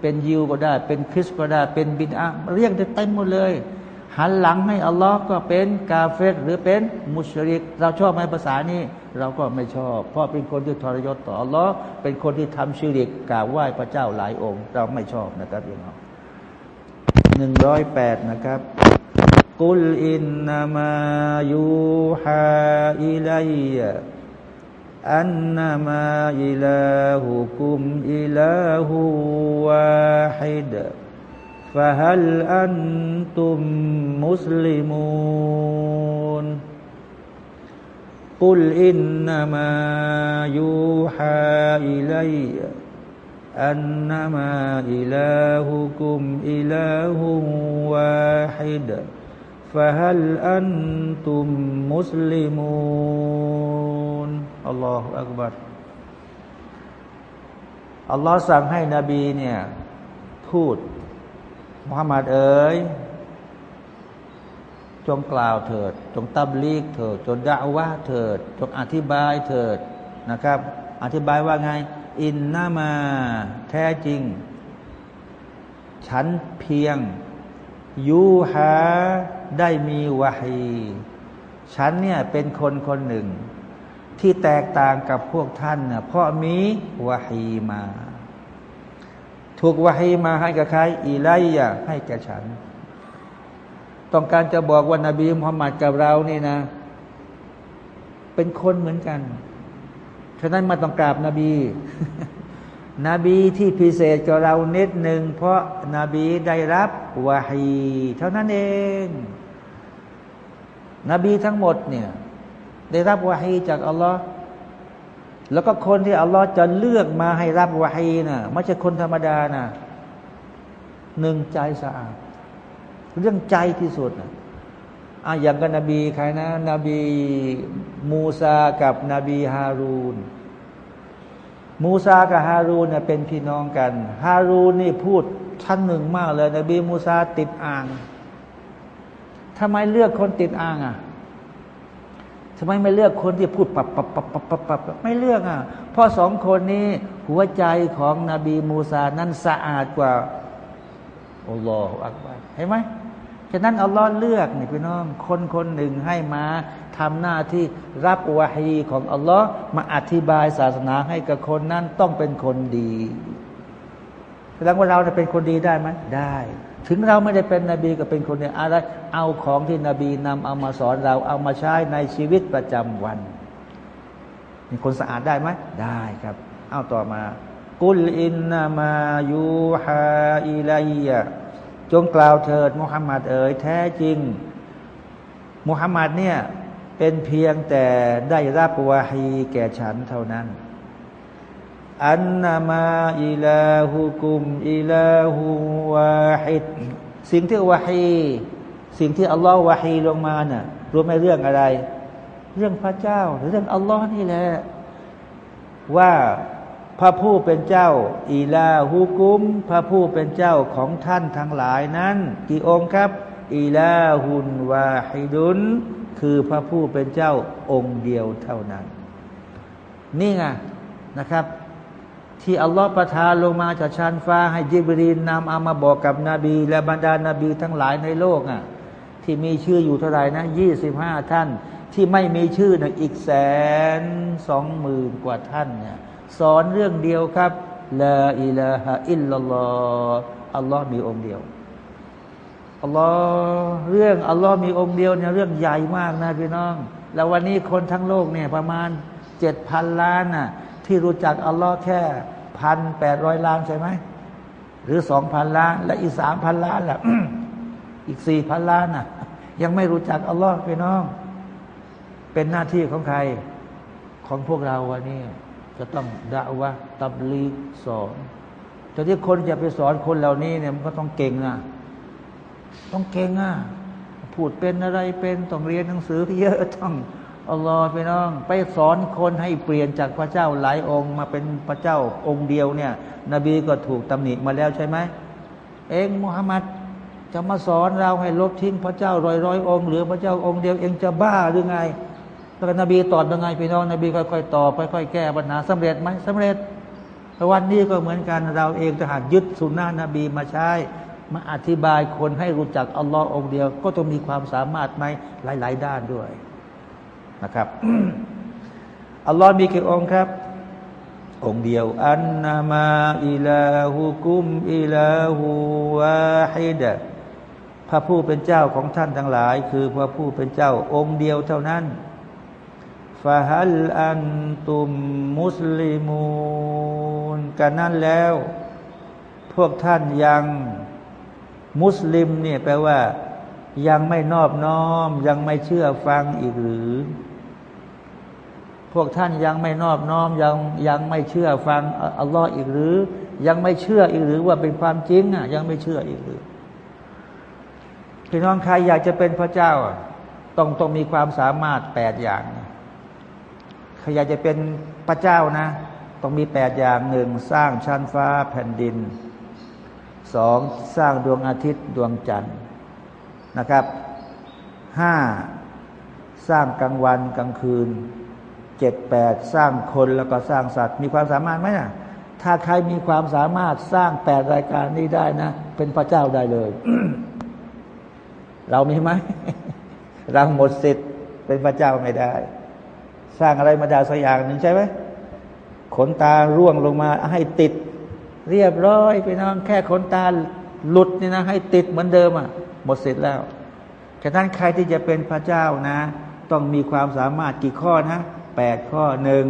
Speaker 1: เป็นยิวก็ได้ เป็นคริสก็ได้ เป็นบิดาเรียกได้เต็มหมดเลย หันหลังให้อัลลอฮ์ก็เป็นกาเฟตหรือเป็นมุชริก เราชอบไหมภาษานี้ เราก็ไม่ชอบ เพราะเป็นคนที่ทรยศต่ออัลลอฮ์เป็นคนที่ทำชิริกกราบไหว้พระเจ้าหลายองค์ เราไม่ชอบนะครับพี่น้องหนึ่งร้อยแปดนะครับกุลอินนามายูฮาอิลัยอันนามาอิลาหุคุมอิลาหูวาฮิด فهل أنتم مسلمون قل إنما يوحى إلي أنما إلهكم إله واحد فهل أنتم مسلمون الله أكبر อัลลอฮ์สั่งให้นบีเนี่ยพูด มุฮัมมัดเอ๋ยจงกล่าวเถิด จงตับลีกเถิด จงด่าว่าเถิด จงอธิบายเถิดนะครับ อธิบายว่าไง อินนามาแท้จริง ฉันเพียง ยูหาได้มีวะฮีฉันเนี่ยเป็นคนคนหนึ่ง ที่แตกต่างกับพวกท่านเน่ยเพราะมีวะฮีมา ถูกวะฮีมาให้กับใครอีไลยะให้แก่ฉัน ต้องการจะบอกว่านาบีมุฮัมมัดกับเรานี่นะ เป็นคนเหมือนกันฉะนั้นมาต้องกราบนาบี นบีที่พิเศษกับเราเน็ดหนึ่งเพราะนาบีได้รับวาฮีเท่านั้นเอง นบีทั้งหมดเนี่ยได้รับวาฮีจากอัลลอฮ์ แล้วก็คนที่อัลลอฮ์จะเลือกมาให้รับวาฮีนะ่ะไม่ใช่คนธรรมดานะหนึ่งใจสะอาด เรื่องใจที่สุดนะอะอย่างกับนบีใครนะ นบีมูซากับนบีฮารูนมูซากับฮารูนเนี่ยเป็นพี่น้องกัน ฮารูนนี่พูดชั้นหนึ่งมากเลย นบีมูซาติดอ่างทำไมเลือกคนติดอ่างอะ ทำไมไม่เลือกคนที่พูดปับปับปับปับปับปับไม่เลือกอะเพราะสองคนนี้หัวใจของนบีมูซานั้นสะอาดกว่าอัลลอฮฺอักบารเห็นไหมฉะนั้นอัลลอฮ์เลือกนี่พี่น้อง คนคนหนึ่งให้มาทำหน้าที่รับวาฮีของอัลลอฮ์มาอธิบายศาสนาให้กับคนนั้นต้องเป็นคนดีแสดงว่าเราจะเป็นคนดีได้ไหมได้ ถึงเราไม่ได้เป็นนบีก็เป็นคนดีอะไรเอาของที่นบีนำเอามาสอนเราเอามาใช้ในชีวิตประจำวันมีคนสะอาดได้ไหมได้ครับ เอาต่อมา กุลอินนามายูฮาอิลัยยะจงกล่าวเถิดมุฮัมมัดเอ๋ยแท้จริงมุฮัมมัดเนี่ยเป็นเพียงแต่ได้รับวาฮีแก่ฉันเท่านั้น อันนามาอิลาหุกุมอิลาหูวาฮิดสิ่งที่วาฮีสิ่งที่อัลลอฮ์วาฮีลงมาน่ะรู้ไหมเรื่องอะไร เรื่องพระเจ้าหรือเรื่องอัลลอฮ์นี่แหละว่าพระผู้เป็นเจ้า อีลาฮูกุม พระผู้เป็นเจ้าของท่านทั้งหลายนั้น กี่องค์ครับ อีลาฮุนวาฮิดุนคือพระผู้เป็นเจ้าองค์เดียวเท่านั้น นี่ไงนะครับ ที่อัลลอฮฺประทานลงมาจากชั้นฟ้า ให้ยิบรีนนำเอามาบอกกับนบี และบรรดานาบีทั้งหลายในโลกอะที่มีชื่ออยู่เท่าไหร่นะยี่สิบห้าท่าน ที่ไม่มีชื่อนะอีกแสนสองหมื่นกว่าท่านเนี่ยสอนเรื่องเดียวครับลาอิลาฮะอิลลัลลอฮ์อัลลอฮ์มีองค์เดียวอัลลอฮ์เรื่องอัลลอฮ์มีองค์เดียวเนี่ยเรื่องใหญ่มากนะพี่น้อง แล้ววันนี้คนทั้งโลกเนี่ยประมาณเจ็ดพันล้านน่ะ ที่รู้จักอัลลอฮ์แค่พันแปดร้อยล้านใช่ไหม หรือสองพันล้าน และอีกสามพันล้านล่ะ อีกสี่พันล้านน่ะ ยังไม่รู้จักอัลลอฮ์พี่น้อง เป็นหน้าที่ของใครของพวกเราวันนี้จะต้องด่าวะตับลีสอนแต่ที่คนจะไปสอนคนเหล่านี้เนี่ยมันก็ต้องเก่งนะต้องเก่งอะพูดเป็นอะไรเป็นต้องเรียนหนังสือเยอะต้อง อัลลอฮ์ไปน้อง ไปสอนคนให้เปลี่ยนจากพระเจ้าหลายองค์มาเป็นพระเจ้าองค์เดียวเนี่ย นบีก็ถูกตำหนิมาแล้วใช่ไหมเองมุฮัมมัดจะมาสอนเราให้ลบทิ้งพระเจ้าร้อยร้อยองค์หรือพระเจ้าองค์เดียวเองจะบ้าหรือไงแล้วนบีตอบยังไงพี่น้องนบีค่อยๆตอบค่อยๆแก้ปัญหาสำเร็จไหมสำเร็จวันนี้ก็เหมือนกันเราเองจะหากยึดสุนนะนบีมาใช้มาอธิบายคนให้รู้จักอัลลอฮ์องเดียว ก็ต้องมีความสามารถในหลาย ๆ ด้านด้วย นะครับอัลลอฮ์มีกี่องค์ครับ องค์เดียว อันนามาอิลาฮูกุมอิลาฮูวาฮิดพระผู้เป็นเจ้าของท่านทั้งหลาย คือพระผู้เป็นเจ้าองค์เดียวเท่านั้นฟาฮัลอันตุมมุสลิมูนกันนั้นแล้ว พวกท่านยังมุสลิมเนี่ยแปลว่า ยังไม่นอบน้อม ยังไม่เชื่อฟังอีกหรือ พวกท่านยังไม่นอบน้อมยังยังไม่เชื่อฟังอัลลอฮ์อีกหรือ ยังไม่เชื่ออีกหรือว่าเป็นความจริงอะ ยังไม่เชื่ออีกหรือพี่น้องใครอยากจะเป็นพระเจ้าต้องต้องมีความสามารถแปดอย่างใครอยากจะเป็นพระเจ้านะ ต้องมีแปดอย่างหนึ่งสร้างชั้นฟ้าแผ่นดินสองสร้างดวงอาทิตย์ดวงจันทร์นะครับห้าสร้างกลางวันกลางคืน เจ็ดแปดสร้างคนแล้วก็สร้างสัตว์ มีความสามารถไหมนะถ้าใครมีความสามารถสร้างแปดรายการนี้ได้นะ เป็นพระเจ้าได้เลย เรามีไหมเราหมดสิทธิ์เป็นพระเจ้าไม่ได้ สร้างอะไรมาด้สักอย่างหนึ่งใช่ไหมขนตาร่วงลงมาให้ติด เรียบร้อยไปน้องแค่ขนตาหลุดนี่นะ ให้ติดเหมือนเดิมอะ หมดสิทธิ์แล้วฉะนั้นใครที่จะเป็นพระเจ้านะ ต้องมีความสามารถกี่ข้อนะ แปดข้อหนึ่ง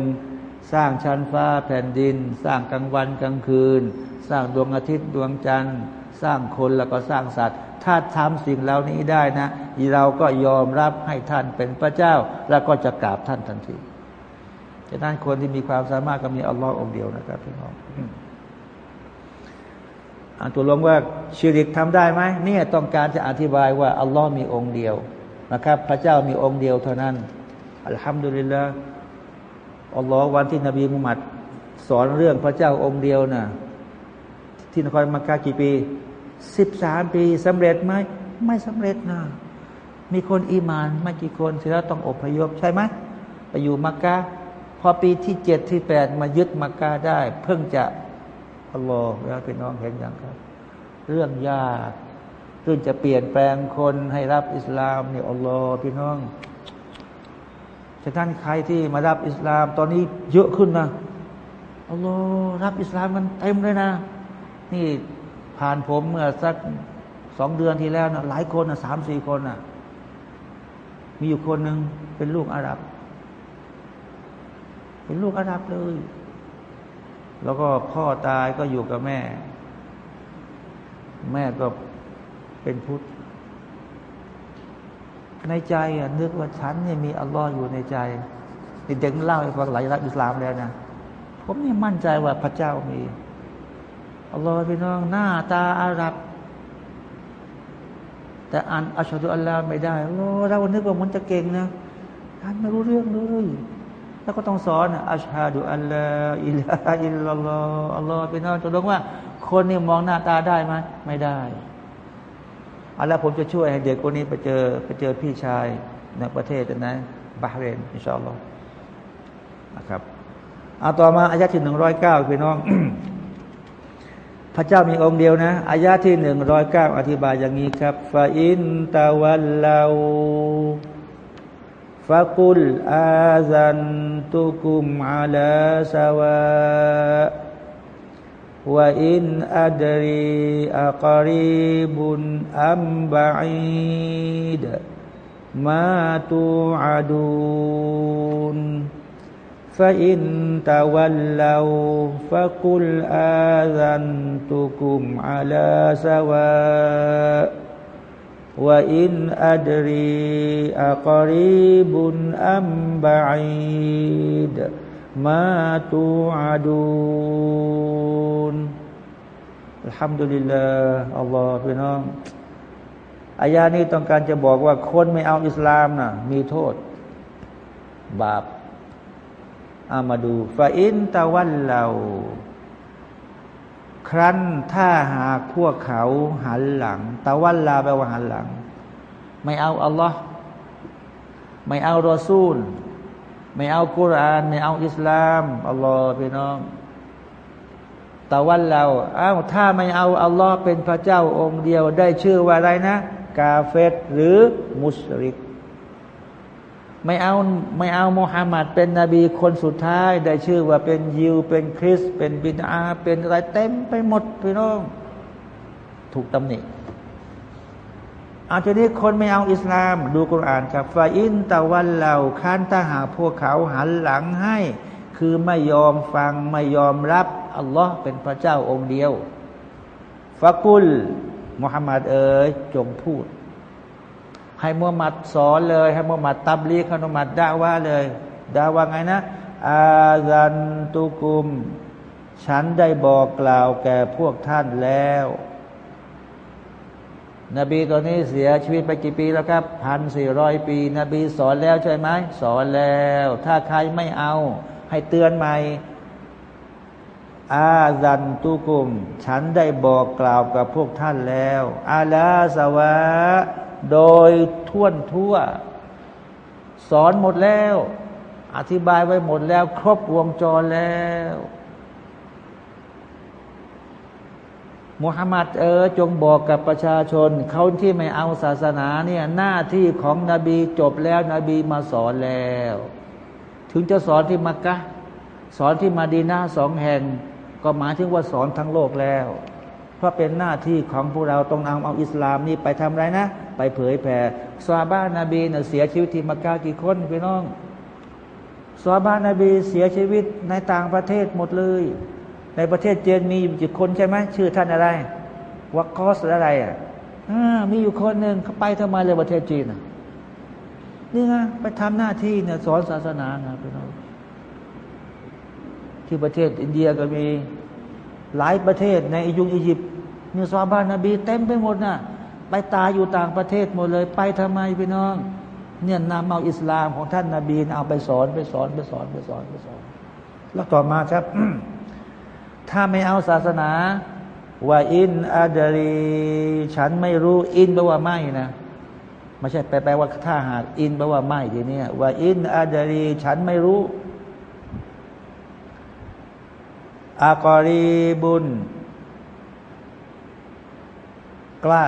Speaker 1: สร้างชั้นฟ้าแผ่นดิน สร้างกลางวันกลางคืน สร้างดวงอาทิตย์ดวงจันทร์ สร้างคนแล้วก็สร้างสัตว์ ถ้าทำสิ่งเหล่านี้ได้นะเราก็ยอมรับให้ท่านเป็นพระเจ้า แล้วก็จะกราบท่านทันทีฉะนั้นคนที่มีความสามารถก็มีอัลลอฮ์องเดียวนะครับพี่น้องอันตัวลงว่าชีริกทำได้ไหมเนี่ยต้องการจะอธิบายว่าอัลลอฮ์มีองค์เดียวนะครับ พระเจ้ามีองค์เดียวเท่านั้น อัลฮัมดุลิลละอัลลอฮ์วันที่นบีมุฮัมมัดสอนเรื่องพระเจ้าองค์เดียวนะ่ะที่นครมักกะกี่ปีสิบสามปีสำเร็จไหมไม่สำเร็จนะมีคนอีมานไม่กี่คนเสร็จแล้วต้องอพยพใช่ไหมไปอยู่มักกะพอปีที่เจ็ดที่แปดมายึดมักกะได้ เพิ่งจะอัลลอฮ์แล้วพี่น้องเห็นอย่างครับ เรื่องยากเรื่องจะเปลี่ยนแปลงคนให้รับอิสลามเนี่ยอัลลอฮ์พี่น้อง ฉะนั้นใครที่มารับอิสลามตอนนี้เยอะขึ้นนะอัลลอฮ์รับอิสลามมันเต็มเลยนะ นี่ผ่านผมเมื่อสักสองเดือนที่แล้วนะหลายคนนะสามสี่คนนะมีอยู่คนหนึ่งเป็นลูกอาหรับ เป็นลูกอาหรับเลย แล้วก็พ่อตายก็อยู่กับแม่ แม่ก็เป็นพุทธ ในใจอะนึกว่าฉันเนี่ยมีอัลลอฮ์อยู่ในใจนี่เด็กเล่าให้ฟังหลายรัฐอิสลามแล้วนะผมนี่มั่นใจว่าพระเจ้ามีอัลลอฮ์พี่น้องหน้าตาอาหรับ แต่อ่านอัชฮะดุอัลลอฮ์ไม่ได้เรานึกว่ามันจะเก่งนะท่านไม่รู้เรื่องเลยแล้วก็ต้องสอนอัชฮะดุอัลลอฮ์อิลลาอิลลัลลอฮ์อัลลอฮ์พี่น้องจะรู้ว่า คนนี่มองหน้าตาได้ไหมไม่ได้ เอาละผมจะช่วยให้เด็กคนนี้ไปเจอไปเจอพี่ชายในประเทศนั้นบาห์เรน إن شاء الله นะครับเอาต่อมาอายะที่หนึ่งร้อยเก้าพี่น้อง พระเจ้ามีองค์เดียวนะอายะที่หนึ่งร้อยเก้าอธิบายอย่างนี้ครับفإن تولوا فقل آذنتكم على سواء وإن أدري أقريب أم بعيد ما توعدون فإن تولوا فقل آذنتكم على سواء وإن أدري أقريب أم بعيد มาตูอาดูนอัลฮัมดุลิลลาอัลลอฮ์พี่น้องอายานี้ต้องการจะบอกว่าคนไม่เอาอิสลามนะ่ะ มีโทษ บาปอามาดูฟาอินตะวันเราครั้นถ้าหากพวกเขาหันหลังตะวันลาแปลว่าหันหลัง ไม่เอาอัลลอฮ์ไม่เอารอซูล ไม่เอากุราน ไม่เอาอิสลามอัลลอฮ์พี่น้องแต่วันเราอ้าวถ้าไม่เอาอัลลอฮ์เป็นพระเจ้าองค์เดียวได้ชื่อว่าอะไรนะ กาเฟตหรือมุสลิกไม่เอาไม่เอาโมฮัมหมัดเป็นนบีคนสุดท้าย ได้ชื่อว่าเป็นยิว เป็นคริส เป็นบิดาเป็นอะไรเต็มไปหมดพี่น้อง ถูกตำหนิ อาทีนี้คนไม่เอาอิสลาม ดูกุรอานกับฟาอินตะวันเหล่าคันถ้าหาพวกเขาหันหลังให้ คือไม่ยอมฟังไม่ยอมรับอัลลอฮ์เป็นพระเจ้าองค์เดียวฟากุลมุฮัมมัดเอ๋ยจงพูด ให้มุฮัมมัดสอนเลย ให้มุฮัมมัดตับลีขนมัดด่าว่าเลยด่าว่าไงนะอาซันตุกุม ฉันได้บอกกล่าวแก่พวกท่านแล้ว นบีตัวนี้เสียชีวิตไปกี่ปีแล้วครับพันสี่ร้อยปี นบีสอนแล้วใช่ไหมสอนแล้ว ถ้าใครไม่เอา ให้เตือนใหม่อาดันตุกุม ฉันได้บอกกล่าวกับพวกท่านแล้ว อาลาสวะ โดยท่วนทั่ว สอนหมดแล้ว อธิบายไว้หมดแล้ว ครบวงจรแล้ว มุฮัมมัดเออจงบอกกับประชาชนเขาที่ไม่เอาศาสนาเนี่ยหน้าที่ของนบีจบแล้วนบีมาสอนแล้ว ถึงจะสอนที่มักกะสอนที่มาดีนาสองแห่ง ก็หมายถึงว่าสอนทั้งโลกแล้ว เพราะเป็นหน้าที่ของพวกเราต้องนำเอาอิสลามนี่ไปทำอะไรนะ ไปเผยแผ่ซาบ้านนาบีเนี่ยเสียชีวิตที่มักกะกี่คนพี่น้องซาบ้านนาบีเสียชีวิตในต่างประเทศหมดเลย ในประเทศเจนมีอยู่คนใช่ไหมชื่อท่านอะไรวักคอสอะไรอะมีอยู่คนหนึ่งเขาไปทำไมเลยประเทศจีนนี่ไงไปทำหน้าที่เนี่ยสอนศาสนาไงพี่น้องที่ประเทศอินเดียก็มีหลายประเทศในยุคอียิปต์มีซาบานนบีเต็มไปหมดนะ่ะไปตายอยู่ต่างประเทศหมดเลย ไปทำไมพี่น้อง เนี่ยนำเอาอิสลามของท่านนาบีเอาไปสอนไปสอนไปสอนไปสอนไปสอน แล้วต่อมาครับ ถ้าไม่เอาศาสนาว่าอินอาดรีฉันไม่รู้อินแปลว่าไม่นะไม่ใช่แปลว่าถ้าหากอินแปลว่าไม่ทีนี้ว่าอินอาดรีฉันไม่รู้อากอรีบุญ ใกล้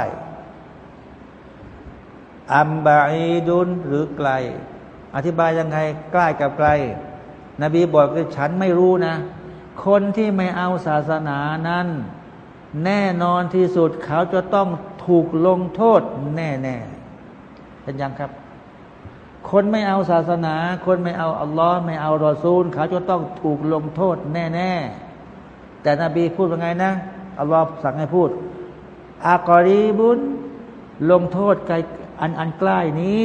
Speaker 1: อัมบาอีดุนหรือไกล อธิบายยังไง ใกล้กับไกล นบีบอกว่าฉันไม่รู้นะ คนที่ไม่เอาศาสนานั้น แน่นอนที่สุดเขาจะต้องถูกลงโทษแน่แน่เป็นยังครับคนไม่เอาศาสนา คนไม่เอาอัลลอฮ์ไม่เอารอซูล เขาจะต้องถูกลงโทษแน่แน่แต่นบีพูดว่าไงนะ อัลลอฮ์สั่งให้พูด อากอรีบุญลงโทษไกลอันอันใกล้นี้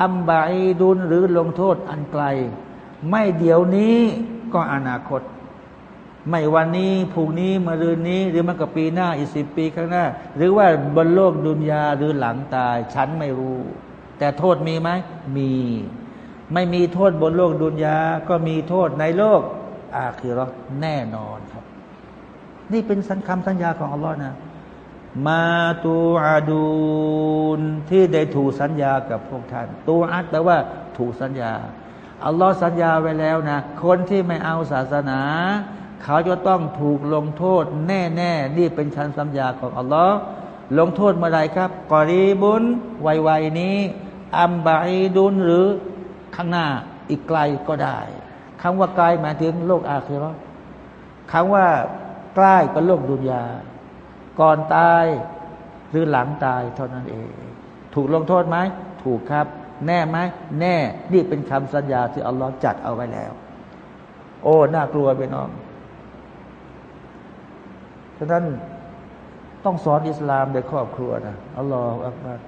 Speaker 1: อัมบาอีดุนหรือลงโทษอันไกล ไม่เดี๋ยวนี้ก็อนาคต ไม่วันนี้พรุ่งนี้มะรืนนี้ หรือมันก็ปีหน้าอีกสิบปีข้างหน้า หรือว่าบนโลกดุนยาหรือหลังตาย ฉันไม่รู้ แต่โทษมีไหมมี ไม่มีโทษบนโลกดุนยาก็มีโทษในโลกอาคือรอแน่นอนครับ นี่เป็นสัญคำสัญญาของอัลลอฮ์นะมาตูอาดูนที่ได้ถูกสัญญากับพวกท่าน ตูอัดแปลว่าถูกสัญญาอัลลอฮ์สัญญาไว้แล้วนะ คนที่ไม่เอาศาสนา เขาจะต้องถูกลงโทษแน่แน่นี่เป็นชั้นสัญญาของอัลลอฮ์ลงโทษเมื่อไรครับกอรีบุญไวๆนี้ อัมบาอีดุนหรือข้างหน้าอีกไกลก็ได้คำว่าไกลหมายถึงโลกอาคีรอคำว่าใกล้ก็โลกดุนยา ก่อนตายหรือหลังตายเท่านั้นเอง ถูกลงโทษไหม ถูกครับ แน่ไหม แน่ นี่เป็นคำสัญญาที่อัลลอฮ์จัดเอาไว้แล้ว โอ้ น่ากลัวไปน้อง ฉะนั้นต้องสอนอิสลามในครอบครัวนะอัลลอฮฺอักบัร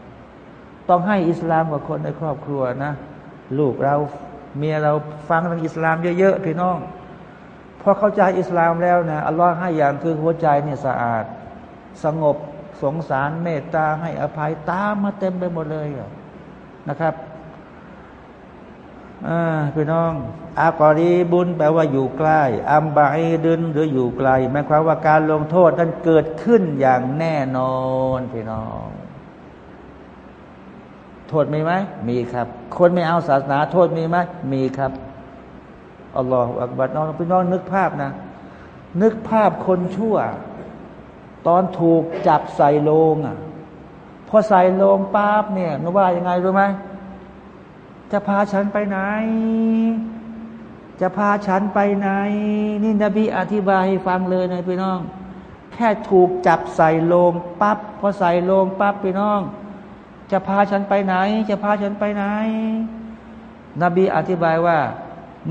Speaker 1: ต้องให้อิสลามกับคนในครอบครัวนะ ลูกเราเมียเราฟังเรื่องอิสลามเยอะๆพี่น้องพอเข้าใจอิสลามแล้วนะอัลลอฮ์ให้อย่างคือหัวใจเนี่ยสะอาด สงบสงสารเมตตาให้อภัยตามมาเต็มไปหมดเลยนะครับ พี่น้องอากอรีบุญแปลว่าอยู่ใกล้ อัมบาอีดินหรืออยู่ไกลหมายความว่าการลงโทษนั้นเกิดขึ้นอย่างแน่นอนพี่น้อง โทษมีไหมมีครับ คนไม่เอาศาสนา โทษมีไหมมีครับอัลลอฮฺอักบัดน้องพี่น้องนึกภาพนะ นึกภาพคนชั่ว ตอนถูกจับใส่โลงอะพอใส่โลงปั๊บเนี่ยนึกว่ายังไงรู้ไหม จะพาฉันไปไหน จะพาฉันไปไหน นี่นบีอธิบายให้ฟังเลยนะพี่น้อง แค่ถูกจับใส่โลงปับ๊บพอใส่โลงปั๊บพี่น้อง จะพาฉันไปไหน จะพาฉันไปไหน นบีอธิบายว่า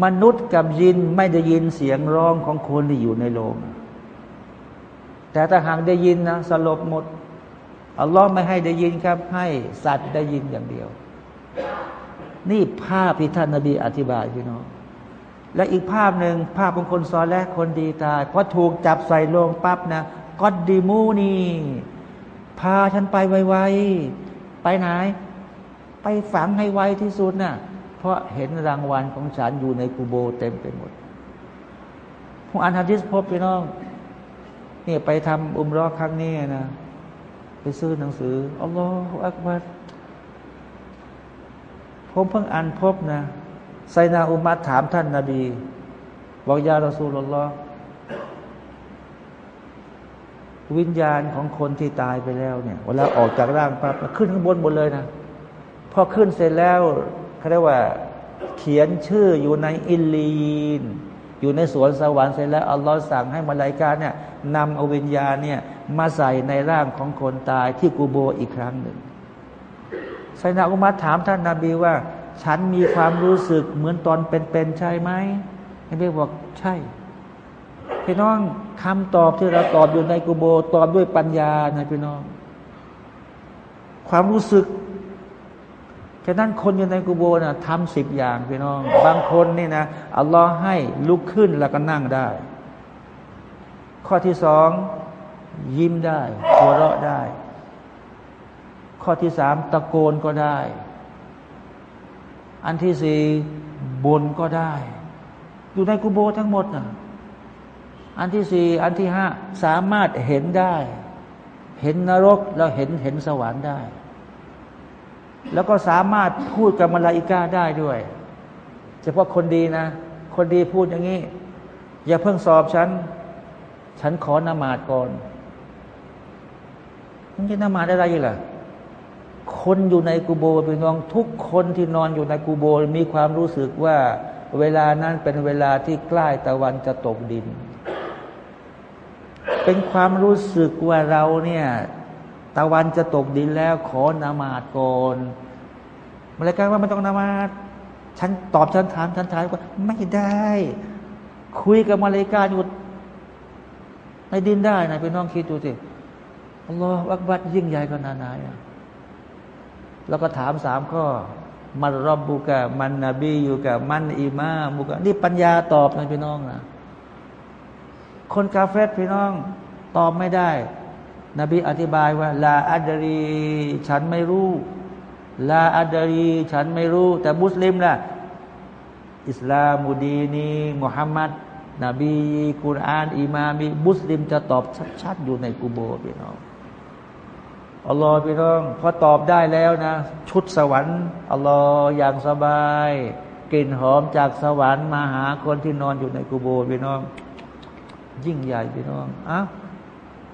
Speaker 1: มนุษย์กับยินไม่ได้ยินเสียงร้องของคนที่อยู่ในโลงแต่ถ้าหากได้ยินนะสลบหมดอัลลอฮ์ไม่ให้ได้ยินครับ ให้สัตว์ได้ยินอย่างเดียว นี่ภาพที่ท่านนาบีอธิบายพี่น้องและอีกภาพหนึ่งภาพของคนซอและคนดีตายพอถูกจับใส่ลงปั๊บนะก็ดีมูนี่พาฉันไปไวๆไปไหน ไปฝังให้ไวที่สุดนะ่ะ เพราะเห็นรางวัลของฉันอยู่ในกูโบเต็มไปหมดพผมอ่านฮะดิษพบพี่น้องนี่ไปทำอุมรอครั้งนี้นะ ไปซื้อหนังสืออัลลอฮฺอักบัร ผมเพิ่งอ่านพบนะไซนาอุมัดถามท่านนาบีบอกยาละซูลลอวิญญาณของคนที่ตายไปแล้วเนี่ยเวลาออกจากร่างปั๊บขึ้นข้างบนหมดเลยนะพอขึ้นเสร็จแล้วเขาเรียกว่า เขียนชื่ออยู่ในอิลลีน อยู่ในสวนสวรรค์เสร็จแล้วอัลลอฮ์สั่งให้มาลายกาเนี่ยนำเอาวิญญาณเนี่ยมาใส่ในร่างของคนตายที่กูโบอีกครั้งหนึ่ง ไซนาอุมัดถามท่านนาบีว่า ฉันมีความรู้สึกเหมือนตอนเป็นๆใช่ไหมนบีบอกใช่พี่น้องคำตอบที่เราตอบอยู่ในกูโบตอบด้วยปัญญานะพี่น้อง ความรู้สึกฉะนั้นคนอยู่ในกูโบนะ่ะทำสิบอย่างพี่น้อง บางคนนี่นะอัลลอฮ์ให้ลุกขึ้นแล้วก็นั่งได้ ข้อที่สองยิ้มได้หัวเราะได้ ข้อที่สามตะโกนก็ได้ อันที่สี่บนก็ได้ อยู่ในกูโบทั้งหมดนะอันที่สี่อันที่ห้าสามารถเห็นได้ เห็นนรกแล้วเห็นเห็นสวรรค์ได้ แล้วก็สามารถพูดกับมลาอิกาได้ด้วย เฉพาะคนดีนะ คนดีพูดอย่างนี้ อย่าเพิ่งสอบฉัน ฉันขอนมาดก่อนมันจะนมาดอะไรล่ะ คนอยู่ในกูโบเป็นน้องทุกคนที่นอนอยู่ในกูโบมีความรู้สึกว่า เวลานั้นเป็นเวลาที่ใกล้ตะวันจะตกดิน เป็นความรู้สึกว่าเราเนี่ยตะวันจะตกดินแล้วขอนามาดก่อนมาเลยกันว่าไม่ต้องนามาดฉันตอบฉันถามฉันถามว่าไม่ได้ คุยกับมาเลกาอยู่ในดินได้นะพี่น้องคิดดูสิอัลลอฮฺอักบัดยิ่งใหญ่ขนาดไหน แล้วก็ถามสามข้อมันรบบุกะมันนบีอยู่กับมันอิมามุกะนี่ปัญญาตอบนะพี่น้องนะคนกาเฟตพี่น้องตอบไม่ได้ นบีอธิบายว่า ลาอัดรีฉันไม่รู้ ลาอัดรีฉันไม่รู้ แต่มุสลิมล่ะ อิสลามุดีนีมุฮัมมัดนบีกุรอานอิมามีมุสลิมจะตอบชัดๆอยู่ในกูโบพี่น้อง อัลลอฮ์พี่น้องพอตอบได้แล้วนะ ชุดสวรรค์อัลลอฮ์อย่างสบาย กลิ่นหอมจากสวรรค์มาหาคนที่นอนอยู่ในกูโบพี่น้อง ยิ่งใหญ่พี่น้องอ้าว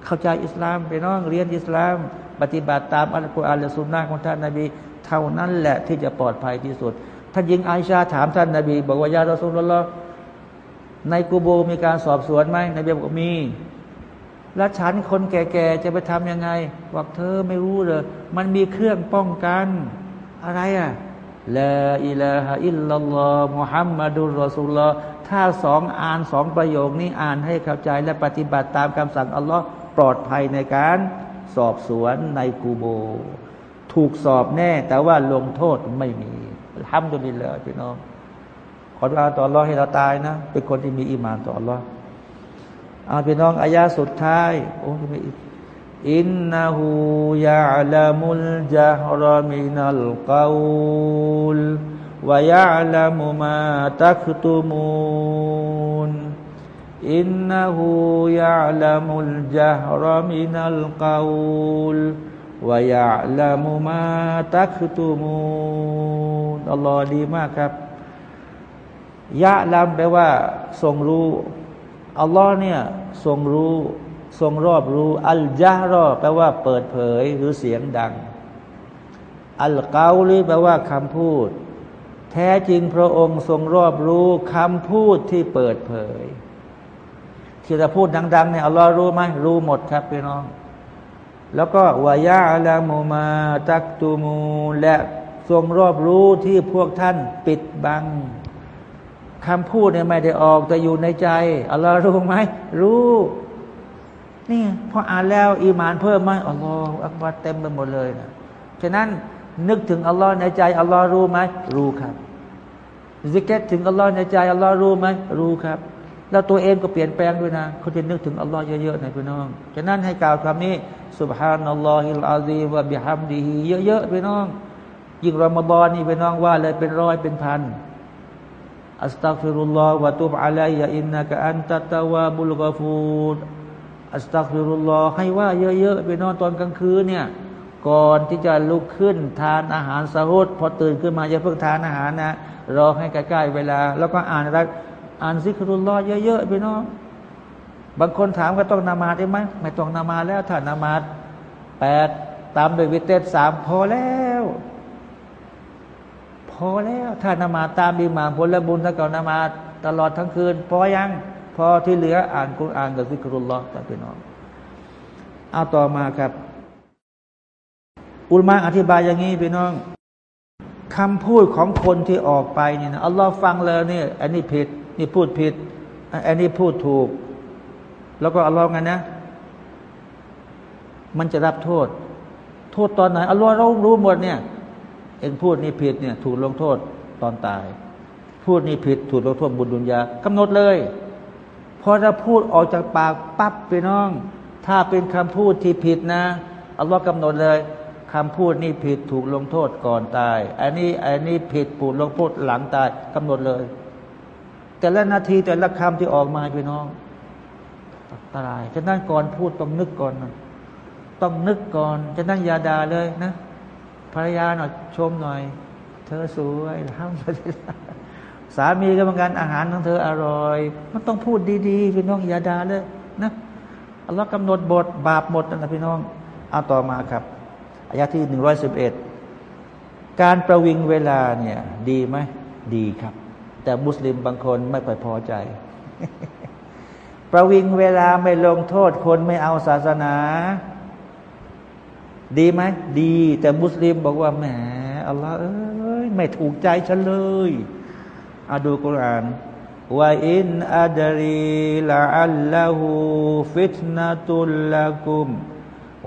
Speaker 1: เข้าใจอิสลามพี่น้องเรียนอิสลาม ปฏิบัติตามอัลกุรอานและสุนนะของท่านนาบีเท่านั้นแหละที่จะปลอดภัยที่สุดท่านยิงไอชาถามท่านนาบี บอกว่ายาเราสุลลอในกูโบมีการสอบสวนไหมนบีบอกมี แล้วฉันคนแก่ๆจะไปทํำยังไงบอกเธอไม่รู้เลย มันมีเครื่องป้องกัน อะไรอะ لا إله إلا الله محمد رسول الله ถ้าสองอ่านสองประโยคนี้อ่านให้เข้าใจและปฏิบัติตามคำสั่งอัลลอฮ์ปลอดภัยในการสอบสวนในกูโบ ถูกสอบแน่ แต่ว่าลงโทษไม่มีالحمد لله เลยพี่น้องขอดุอาต่ออัลลอฮ์ให้เราตายนะ เป็นคนที่มีอีมานต่ออัลลอฮ์ เอาพี่น้องอายะสุดท้าย โอ้ยไม่อีกإنه يعلم الجهر من القول ويعلم ما تكتمون إنه يعلم الجهر من القول ويعلم ما تكتمونอัลลอฮ์ดีมากครับيعلمแปลว่า ทรงรู้ อัลลอฮ์เนี่ยทรงรู้ทรงรอบรู้อัลจาร์แปลว่าเปิดเผยหรือเสียงดัง อัลกาลีแปลว่าคำพูด แท้จริงพระองค์ทรงรอบรู้คำพูดที่เปิดเผย ที่เราพูดดังๆเนี่ยอัลลอฮ์รู้ไหมรู้หมดครับพี่น้อง แล้วก็วายาอัลามูมาตักตูมูและทรงรอบรู้ที่พวกท่านปิดบัง คำพูดเนี่ยไม่ได้ออกแต่อยู่ในใจอัลลอฮ์รู้ไหมรู้นี่พออ่านแล้วอีมานเพิ่มไหมالله أكبرเต็มไปหมดเลยนะฉะนั้นนึกถึงอัลลอฮ์ในใจอัลลอฮ์รู้ไหมรู้ครับซิกเก็ตถึงอัลลอฮ์ในใจอัลลอฮ์รู้ไหมรู้ครับ แล้วตัวเองก็เปลี่ยนแปลงด้วยนะเขาจะนึกถึงอัลลอฮ์เยอะๆนะพี่น้องฉะนั้นให้กล่าวคำนี้سبحان الله العظيم وبحمدهเยอะๆพี่น้อง ยิ่งรอมฎอนนี่พี่น้องว่าเลยเป็นร้อยเป็นพัน أستغفر الله وتب علي إنك أنت التواب الغفور أستغفر اللهให้ว่าเยอะๆพี่น้องตอนกลางคืนเนี่ย ก่อนที่จะลุกขึ้นทานอาหารสะฮูรพอตื่นขึ้นมาอย่าเพิ่งทานอาหารนะ รอให้ใกล้ๆเวลา แล้วก็อ่านอะไรอ่านذكر اللهเยอะๆพี่น้องบางคนถามว่าต้องนมาซได้ไหมไม่ต้องนมาซแล้วถ้านมาซแปดตามโดยวิเตสสามพอแล้ว พอแล้ว ถ้านมาตามบีมาผลบุญถ้าเก่านมาตลอดทั้งคืน พอยัง พอที่เหลืออ่านกุรอานกับซิกรุลลอฮ์ต่พี่น้องเอาต่อมาครับ อุลมาอธิบายอย่างนี้พี่น้องคำพูดของคนที่ออกไปเนี่ยนะอัลลอฮ์ฟังแล้วเนี่ยอันนี้ผิด นี่พูดผิด อันนี้พูดถูก แล้วก็อัลลอฮ์ไงนะ มันจะรับโทษ โทษตอนไหนอัลลอฮ์เรารู้หมดเนี่ย เองพูดนี่ผิดเนี่ยถูกลงโทษตอนตาย พูดนี่ผิดถูกลงโทษบุญดุนยากำหนดเลยพอถ้าพูดออกจากปากปั๊บไปน้อง ถ้าเป็นคำพูดที่ผิดนะอัลลอฮ์กำหนดเลยคำพูดนี่ผิดถูกลงโทษก่อนตาย อันนี้อันนี้ผิดปูดลงโทษหลังตายกำหนดเลย แต่ละนาทีแต่ละคำที่ออกมาพี่น้องอันตรายฉะนั้นก่อนพูดต้องนึกก่อน ต้องนึกก่อนฉะนั้นอย่าด่าเลยนะ ภรรยาหน่อยชมหน่อย เธอสวยทำสามีก็เหมือนกันอาหารของเธออร่อย มันต้องพูดดีๆพี่น้องอย่าด่าเลยนะอัลลอฮ์กำหนดบทบาปหมดนะพี่น้องเอาต่อมาครับอายะที่หนึ่งร้อยสิบเอ็ดการประวิงเวลาเนี่ยดีไหมดีครับ แต่มุสลิมบางคนไม่ไปพอใจ ประวิงเวลาไม่ลงโทษคนไม่เอาศาสนา ดีไหมดี แต่มุสลิมบอกว่าแหมอัลลอฮ์เอ้ยไม่ถูกใจฉันเลยอาดูกุรานว่าอินอัดรีละอัลลอฮูฟิตนาตุลละกุม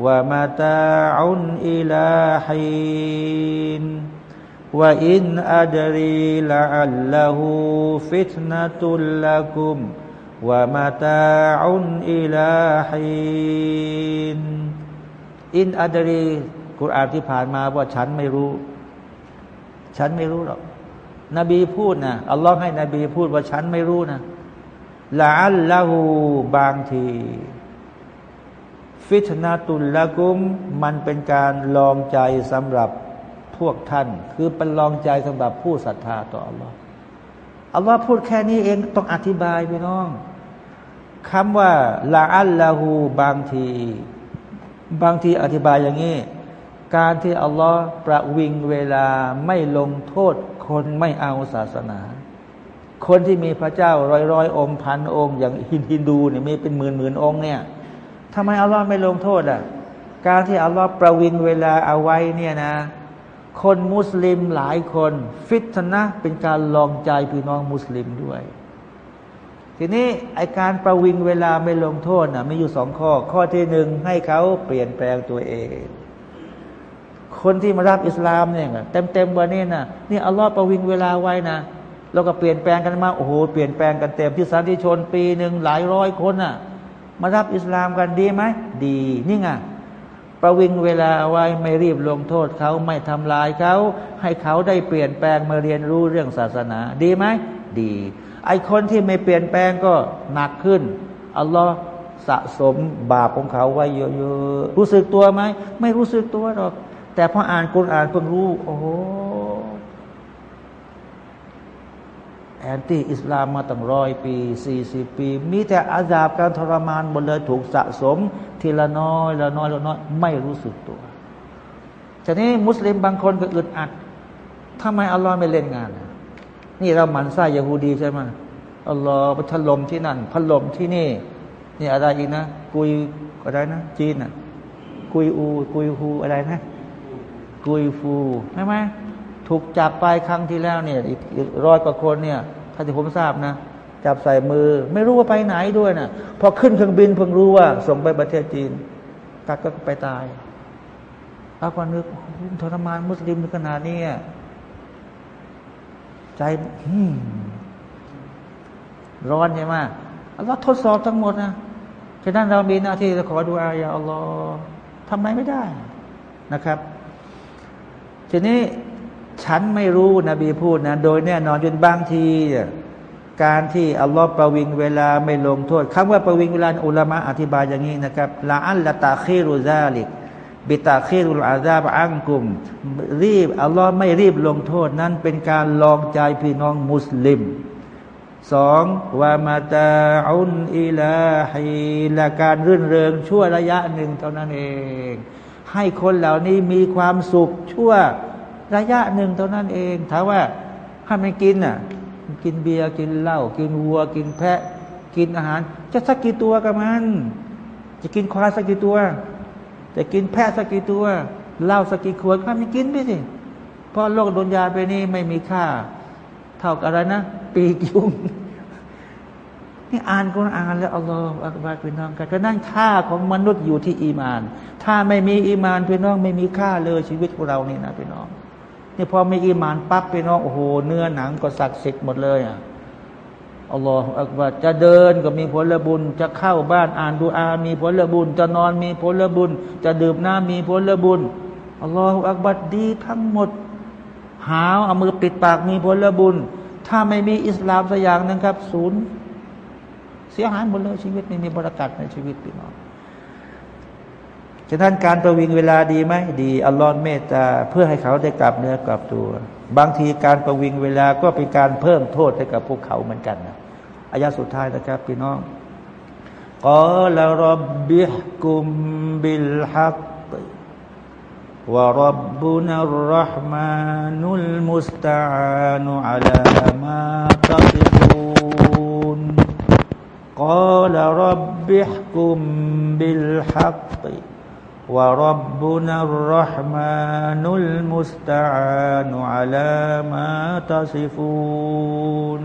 Speaker 1: ومتاع إلى حين وإن أدري لعله فتنة لكم ومتاع إلى حين إن أدريกุรอานที่ผ่านมาว่าฉันไม่รู้ ฉันไม่รู้หรอกนบีพูดนะอัลลอฮ์ให้นบีพูดว่าฉันไม่รู้นะละอัลละหูบางที ฟิตนาตุลละกุม มันเป็นการลองใจสำหรับพวกท่าน คือเป็นลองใจสำหรับผู้ศรัทธาต่ออัลลอฮ์อัลลอฮ์พูดแค่นี้เองต้องอธิบายพี่น้องคำว่าละอัลละหูบางที บางทีอธิบายอย่างนี้ การที่อัลลอฮ์ประวิงเวลาไม่ลงโทษคนไม่เอาศาสนา คนที่มีพระเจ้าร้อยร้อยองค์พันองค์ อย่างฮินดูเนี่ยมีเป็นหมื่นหมื่นองค์เนี่ยทำไมอัลลอฮ์ไม่ลงโทษอะการที่อัลลอฮ์ประวิงเวลาเอาไว้เนี่ยนะ คนมุสลิมหลายคน ฟิตนะเป็นการลองใจพี่น้องมุสลิมด้วย ทีนี้ไอการประวิงเวลาไม่ลงโทษนะมีอยู่สองข้อ ข้อที่หนึ่งให้เขาเปลี่ยนแปลงตัวเอง คนที่มารับอิสลามเนี่ยเต็มเต็มวันนี้นะนี่อัลลอฮ์ประวิงเวลาไว้นะเราก็เปลี่ยนแปลงกันมาโอ้โหเปลี่ยนแปลงกันเต็มที่สันติชนปีหนึ่งหลายร้อยคนน่ะ มารับอิสลามกันดีไหมดีนี่ไงประวิงเวลาไว้ไม่รีบลงโทษเขาไม่ทำลายเขาให้เขาได้เปลี่ยนแปลงมาเรียนรู้เรื่องศาสนา ดีไหมดี ไอคนที่ไม่เปลี่ยนแปลงก็หนักขึ้น อัลลอฮ์สะสมบาปของเขาไว้เยอะๆรู้สึกตัวไหม ไม่รู้สึกตัวหรอก แต่พออ่านกุรอานเพิ่งรู้ โอ้แอนตี้อิสลามมาตั้งร้อยปีสี่สิบปี มีแต่อาญาบการทรมานบนเลยถูกสะสม ทีละน้อยละน้อยละน้อย ไม่รู้สึกตัวทีนี้มุสลิมบางคนก็อึดอัดทำไมอัลลอฮ์ไม่เล่นงาน นี่เราหมันไส้ยาฮูดีใช่ไหมอัลลอฮ์พัดลมที่นั่น พัดลมที่นี่ นี่อะไรอีกนะ กุยอะไรนะ จีนอะ กุยอู กุยฮูอะไรนะ กุยฟูใช่ไหมถูกจับไปครั้งที่แล้วเนี่ย อีกร้อยกว่าคนเนี่ยถ้าที่ผมทราบนะ จับใส่มือ ไม่รู้ว่าไปไหนด้วยนะพอขึ้นเครื่องบินเพิ่งรู้ว่า ส่งไปประเทศจีนกัดก็ไปตายอาความนึกทรมานมุสลิมขนาดนี้ ใจร้อนใช่ไหมอัลลอฮ์ทดสอบทั้งหมดนะฉะนั้นเรามีหน้าที่จะขอดูอายาอัลลอฮ์ทำไมไม่ได้นะครับ ทีนี้ฉันไม่รู้นบีพูดนะ โดยแน่นอนจนบางทีการที่อัลลอฮ์ประวิงเวลาไม่ลงโทษคำว่าประวิงเวลาอุลามะอธิบายอย่างนี้นะครับละอัลละตาคีรุซาลิก บิตาคีรุลอาซาบอังกุม รีบอัลลอฮ์ไม่รีบลงโทษนั้นเป็นการลองใจพี่น้องมุสลิมสองวามาตาอุนอิลาฮีละการรื่นเริงชั่วระยะหนึ่งเท่านั้นเอง ให้คนเหล่านี้มีความสุขชั่วระยะหนึ่งเท่านั้นเองถามว่าถ้าไม่กินอะกินเบียร์กินเหล้ากินวัว กินแพะ กินอาหาร จะสักกี่ตัวกับมัน จะกินควายสักกี่ตัว จะกินแพะสักกี่ตัวเหล้าสักกี่ขวดก็ไม่กินไปสิเพราะโลกดุนยาไปนี่ไม่มีค่า เท่ากับอะไรนะ ปีกยุงนี่อ่านกุรอานแล้วอัลลอฮฺอักบารพี่น้องกันก็นั่นค่าของมนุษย์อยู่ที่อีมาน ถ้าไม่มีอีมานพี่น้องไม่มีค่าเลยชีวิตของเรานี่นะพี่น้องนี่พอไมีอีมานปั๊บพี่น้องโอ้โหเนื้อหนังก็ศักดิ์สิทธิ์หมดเลยอะ อัลลอฮฺอักบารจะเดินก็มีผลบุญ จะเข้าบ้านอ่านดูอา มีผลบุญ จะนอนมีผลบุญ จะดื่มน้ำมีผลบุญอัลลอฮฺอักบารดีทั้งหมด หาวเอามือปิดปากมีผลบุญ ถ้าไม่มีอิสลามสักอย่างนึงครับ ศูนย์ เสียหายหมดเลยชีวิตไม่มีบรากัดในชีวิตพี่น้องฉะนั้นการประวิงเวลาดีไหมดีอัลลอฮ์เมตตาเพื่อให้เขาได้กลับเนื้อกลับตัว บางทีการประวิงเวลาก็เป็นการเพิ่มโทษให้กับพวกเขาเหมือนกันนะ อายาสุดท้ายนะครับพี่น้องกอลรับบิฮกุมบิลฮักวะรับบุนัรราะมานุลมุสตานุอัลมาตติฟูนกอลรับบิฮกุมบิลฮักวะรับบุนัรราะมานุลมุสตานุอัลมาตติฟูน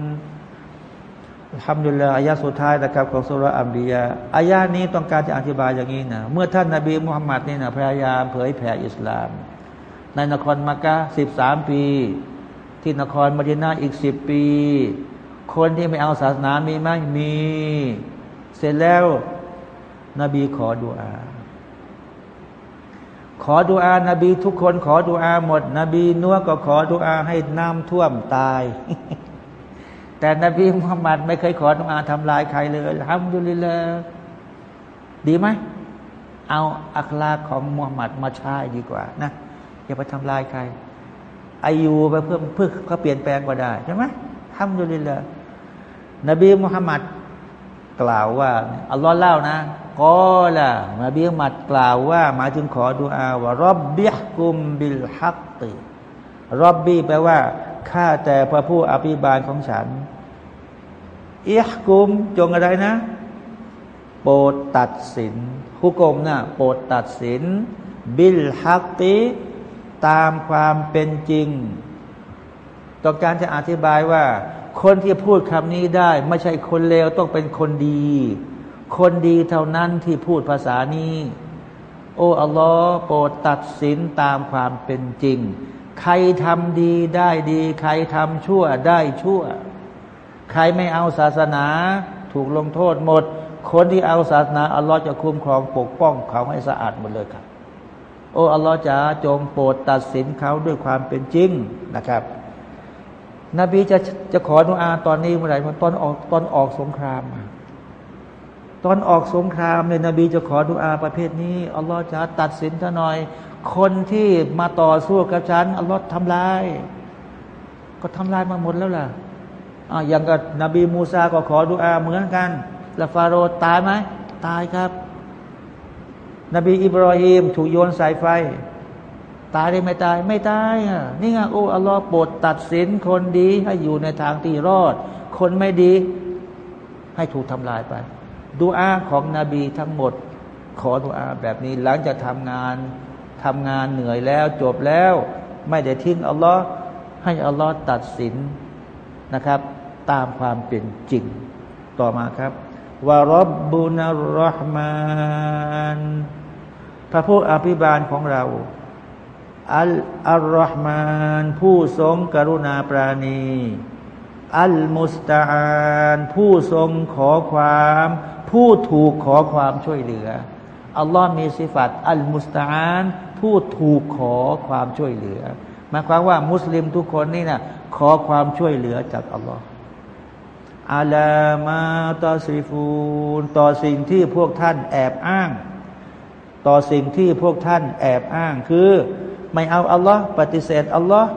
Speaker 1: ทำดุลอายะสุดท้ายนะครับของสุรอัมบียาอายะนี้ต้องการจะอธิบายอย่างนี้นะเมื่อท่านนาบีมุฮัมมัดนี่นะพยายามเผยแผ่อิสลาม ในนครมักกะสิบสามปี ที่นครมดินาอีกสิบปี คนที่ไม่เอาศาสนามีไหมมี เสร็จแล้วนบีขอดุอา ขอดุอานบีทุกคนขอดุอาหมด นบีนัวก็ขอดุอาให้น้ำท่วมตาย แต่นบีมุฮัมมัดไม่เคยขอดุอาทำลายใครเลยทำดุลิลละดีไหมเอาอัคลาของมุฮัมมัดมาใช้ดีกว่านะอย่าไปทำลายใครอายุไปเพิ่มเพื่อเขาเปลี่ยนแปลงก็ได้ใช่ไหมทำดุลิลละนบีมุฮัมมัดกล่าวว่าอัลลอฮ์เล่านะก็ล่ะนบีมุฮัมมัดกล่าวว่าหมายถึงขอดุอาว่ารบบิฮกุมบิลฮักติรบบีแปลว่าข้าแต่พระผู้อภิบาลของฉัน อิฮกุมจงอะไรนะ โปรดตัดสินฮุกมนะโปรดตัดสิน บิลฮักติตามความเป็นจริง ต้องการจะอธิบายว่า คนที่พูดคำนี้ได้ ไม่ใช่คนเลวต้องเป็นคนดี คนดีเท่านั้นที่พูดภาษานี้ โอ้อัลลอฮ์โปรดตัดสินตามความเป็นจริง ใครทำดีได้ดี ใครทำชั่วได้ชั่ว ใครไม่เอาศาสนา ถูกลงโทษหมด คนที่เอาศาสนาอัลลอฮ์จะคุ้มครองปกป้องเขาให้สะอาดหมดเลยครับ โอ้อัลลอฮ์จะจงโปรดตัดสินเขาด้วยความเป็นจริงนะครับ นบีจะจะขอดุอาตอนนี้เมื่อไหร่ตอนออกตอนออกสงครามตอนออกสงครามเนี่ยนบีจะขอดุอาประเภทนี้อัลลอฮ์จะตัดสินท่าหน่อย คนที่มาต่อสู้กับฉันอัลลอฮ์ทำลาย ก็ทำลายมาหมดแล้วล่ะ อย่างกับนบีมูซาก็ขอดุอาเหมือนกันแล้วฟาโรห์ตายไหมตายครับ นบีอิบรอฮิมถูกโยนสายไฟ ตายได้ไม่ตายไม่ตายอะนี่ไงโอ้อัลลอฮ์โปรดตัดสินคนดีให้อยู่ในทางที่รอด คนไม่ดีให้ถูกทำลายไปดูอาของนบีทั้งหมด ขอดูอาแบบนี้หลังจากทำงานทำงานเหนื่อยแล้วจบแล้ว ไม่ได้ทิ้งอัลลอฮ์ให้อัลลอฮ์ตัดสินนะครับ ตามความเป็นจริง ต่อมาครับวารบบุนรหมานพระผู้อภิบาลของเรา อัลอัลรอฮ์มาน ผู้ทรงกรุณาปราณี อัลมุสตาานผู้ทรงขอความ ผู้ถูกขอความช่วยเหลือ อัลลอฮ์มีสิฟัตอัลมุสตาาน ผู้ถูกขอความช่วยเหลือหมายความว่ามุสลิมทุกคนนี่นะขอความช่วยเหลือจากอัลลอฮ์ อาลามาตอซิฟูนต่อสิ่งที่พวกท่านแอบอ้าง ต่อสิ่งที่พวกท่านแอบอ้างคือ ไม่เอาอัลลอฮ์ปฏิเสธอัลลอฮ์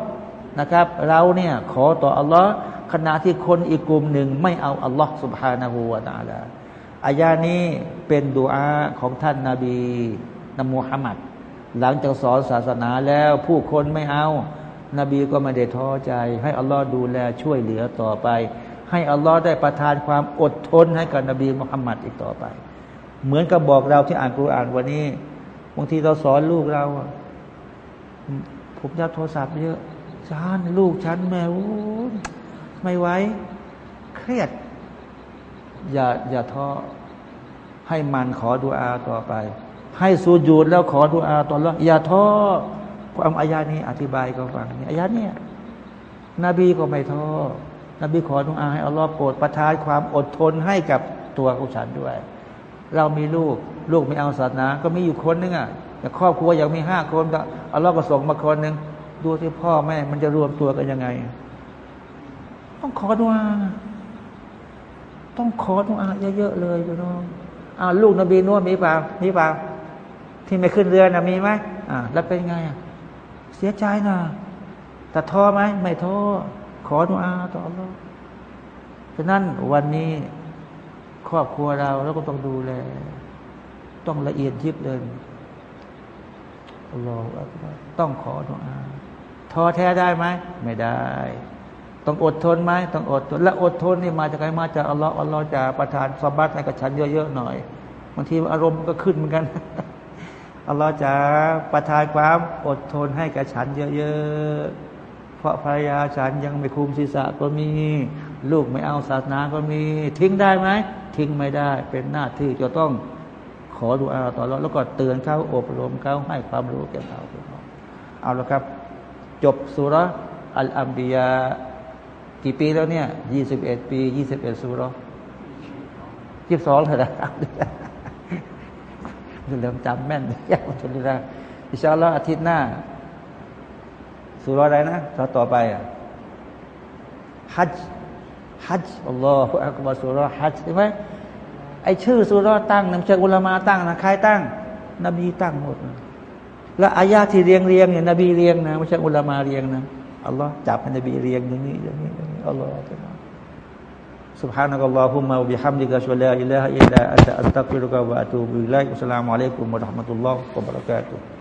Speaker 1: นะครับ เราเนี่ยขอต่ออัลลอฮ์ขณะที่คนอีกกลุ่มหนึ่งไม่เอาอัลลอฮ์สุบฮานาหูวาตาลาอายานี้เป็นดุอาของท่านนาบีนมูฮัมมัดหลังจากสอนศาสนาแล้วผู้คนไม่เอา นบีก็ไม่ได้ท้อใจ ให้อัลลอฮ์ดูแลช่วยเหลือต่อไป ให้อัลลอฮ์ได้ประทานความอดทนให้กับนบีมุฮัมมัดอีกต่อไป เหมือนกับบอกเราที่อ่านกุรอานวันนี้บางทีเราสอนลูกเราผมยับโทรศัพท์เยอะฉันลูกฉันแม่ไม่ไหวเครียด อย่าอย่าท้อให้มันขอดุอาต่อไป ให้สูญูดแล้วขอดุอาต่อแล้วอย่าท้อความอายานี้อธิบายก็ฟังอายาเนี่ยนบีก็ไม่ท้อ นบีขอดุอาให้อัลลอฮ์โปรดประทานความอดทนให้กับตัวของฉันด้วย เรามีลูกลูกไม่เอาศาสนา ก็มีอยู่คนนึงอะแต่ครอบครัวอย่างมีห้าคนอัลลอฮ์ก็ส่งมาคนหนึ่งดูที่พ่อแม่มันจะรวมตัวกันยังไง ต้องขอดุอาต้องขอดุอาเยอะๆเลยพี่น้องอ้าลูกนบีนัวมีเปล่ามีเปล่าที่ไม่ขึ้นเรือนะมีไหมอ่าแล้วเป็นไงอะเสียใจนะแต่ท้อไหมไม่ท้อ ขอดุอาต่ออัลลอฮ์ฉะนั้นวันนี้ครอบครัวเราเราก็ต้องดูแล ต้องละเอียดยิบเลยอัลลอฮฺต้องขอดุอาท้อแท้ได้ไหมไม่ได้ ต้องอดทนไหมต้องอดทนและอดทนนี่มาจากไหนมาจากอัลลอฮฺอัลลอฮฺจะประทานสมบัติให้กับฉันเยอะๆหน่อยบางทีอารมณ์ก็ขึ้นเหมือนกันอัลลอฮฺจะประทานความอดทนให้กับฉันเยอะๆ ราะภรรยาฉันยังไม่คุมศีรษะก็มี ลูกไม่เอาศาสนาก็มี ทิ้งได้ไหมทิ้งไม่ได้เป็นหน้าที่จะต้องขอดูอาต่อแล้วแล้วก็เตือนเขาอบรมเขาให้ความรู้แก่เขาเอาละครับ จบสุรอัลอัมบียากี่ปีแล้วเนี่ยยี่สิบเอ็ดปียี่สิบเอ็ดสุรยี่สิบสองเลยนะเริ่มจำแม่นยากจนได้อิชาอัลลอฮ์อาทิตย์หน้า สุรอะไรนะต่อต่อไปฮัจฮัจอัลลอฮฺอักบาสุรฮัจใช่ไหมไอชื่อสูเราะฮ์ตั้งไม่ใช่อุลามาตั้งนะใครตั้ง นบีตั้งหมดและอายะฮ์ที่เรียงเรียงเนี่ยนบีเรียงนะไม่ใช่อุลามาเรียงนะอัลลอฮ์จับให้นบีเรียงอย่างนี้อย่างนี้อย่างนี้อัลลอฮ์ سبحانك اللهم وبحمدك أشهد أن لا إله إلا أنت أستغفرك وأتوب إليك والسلام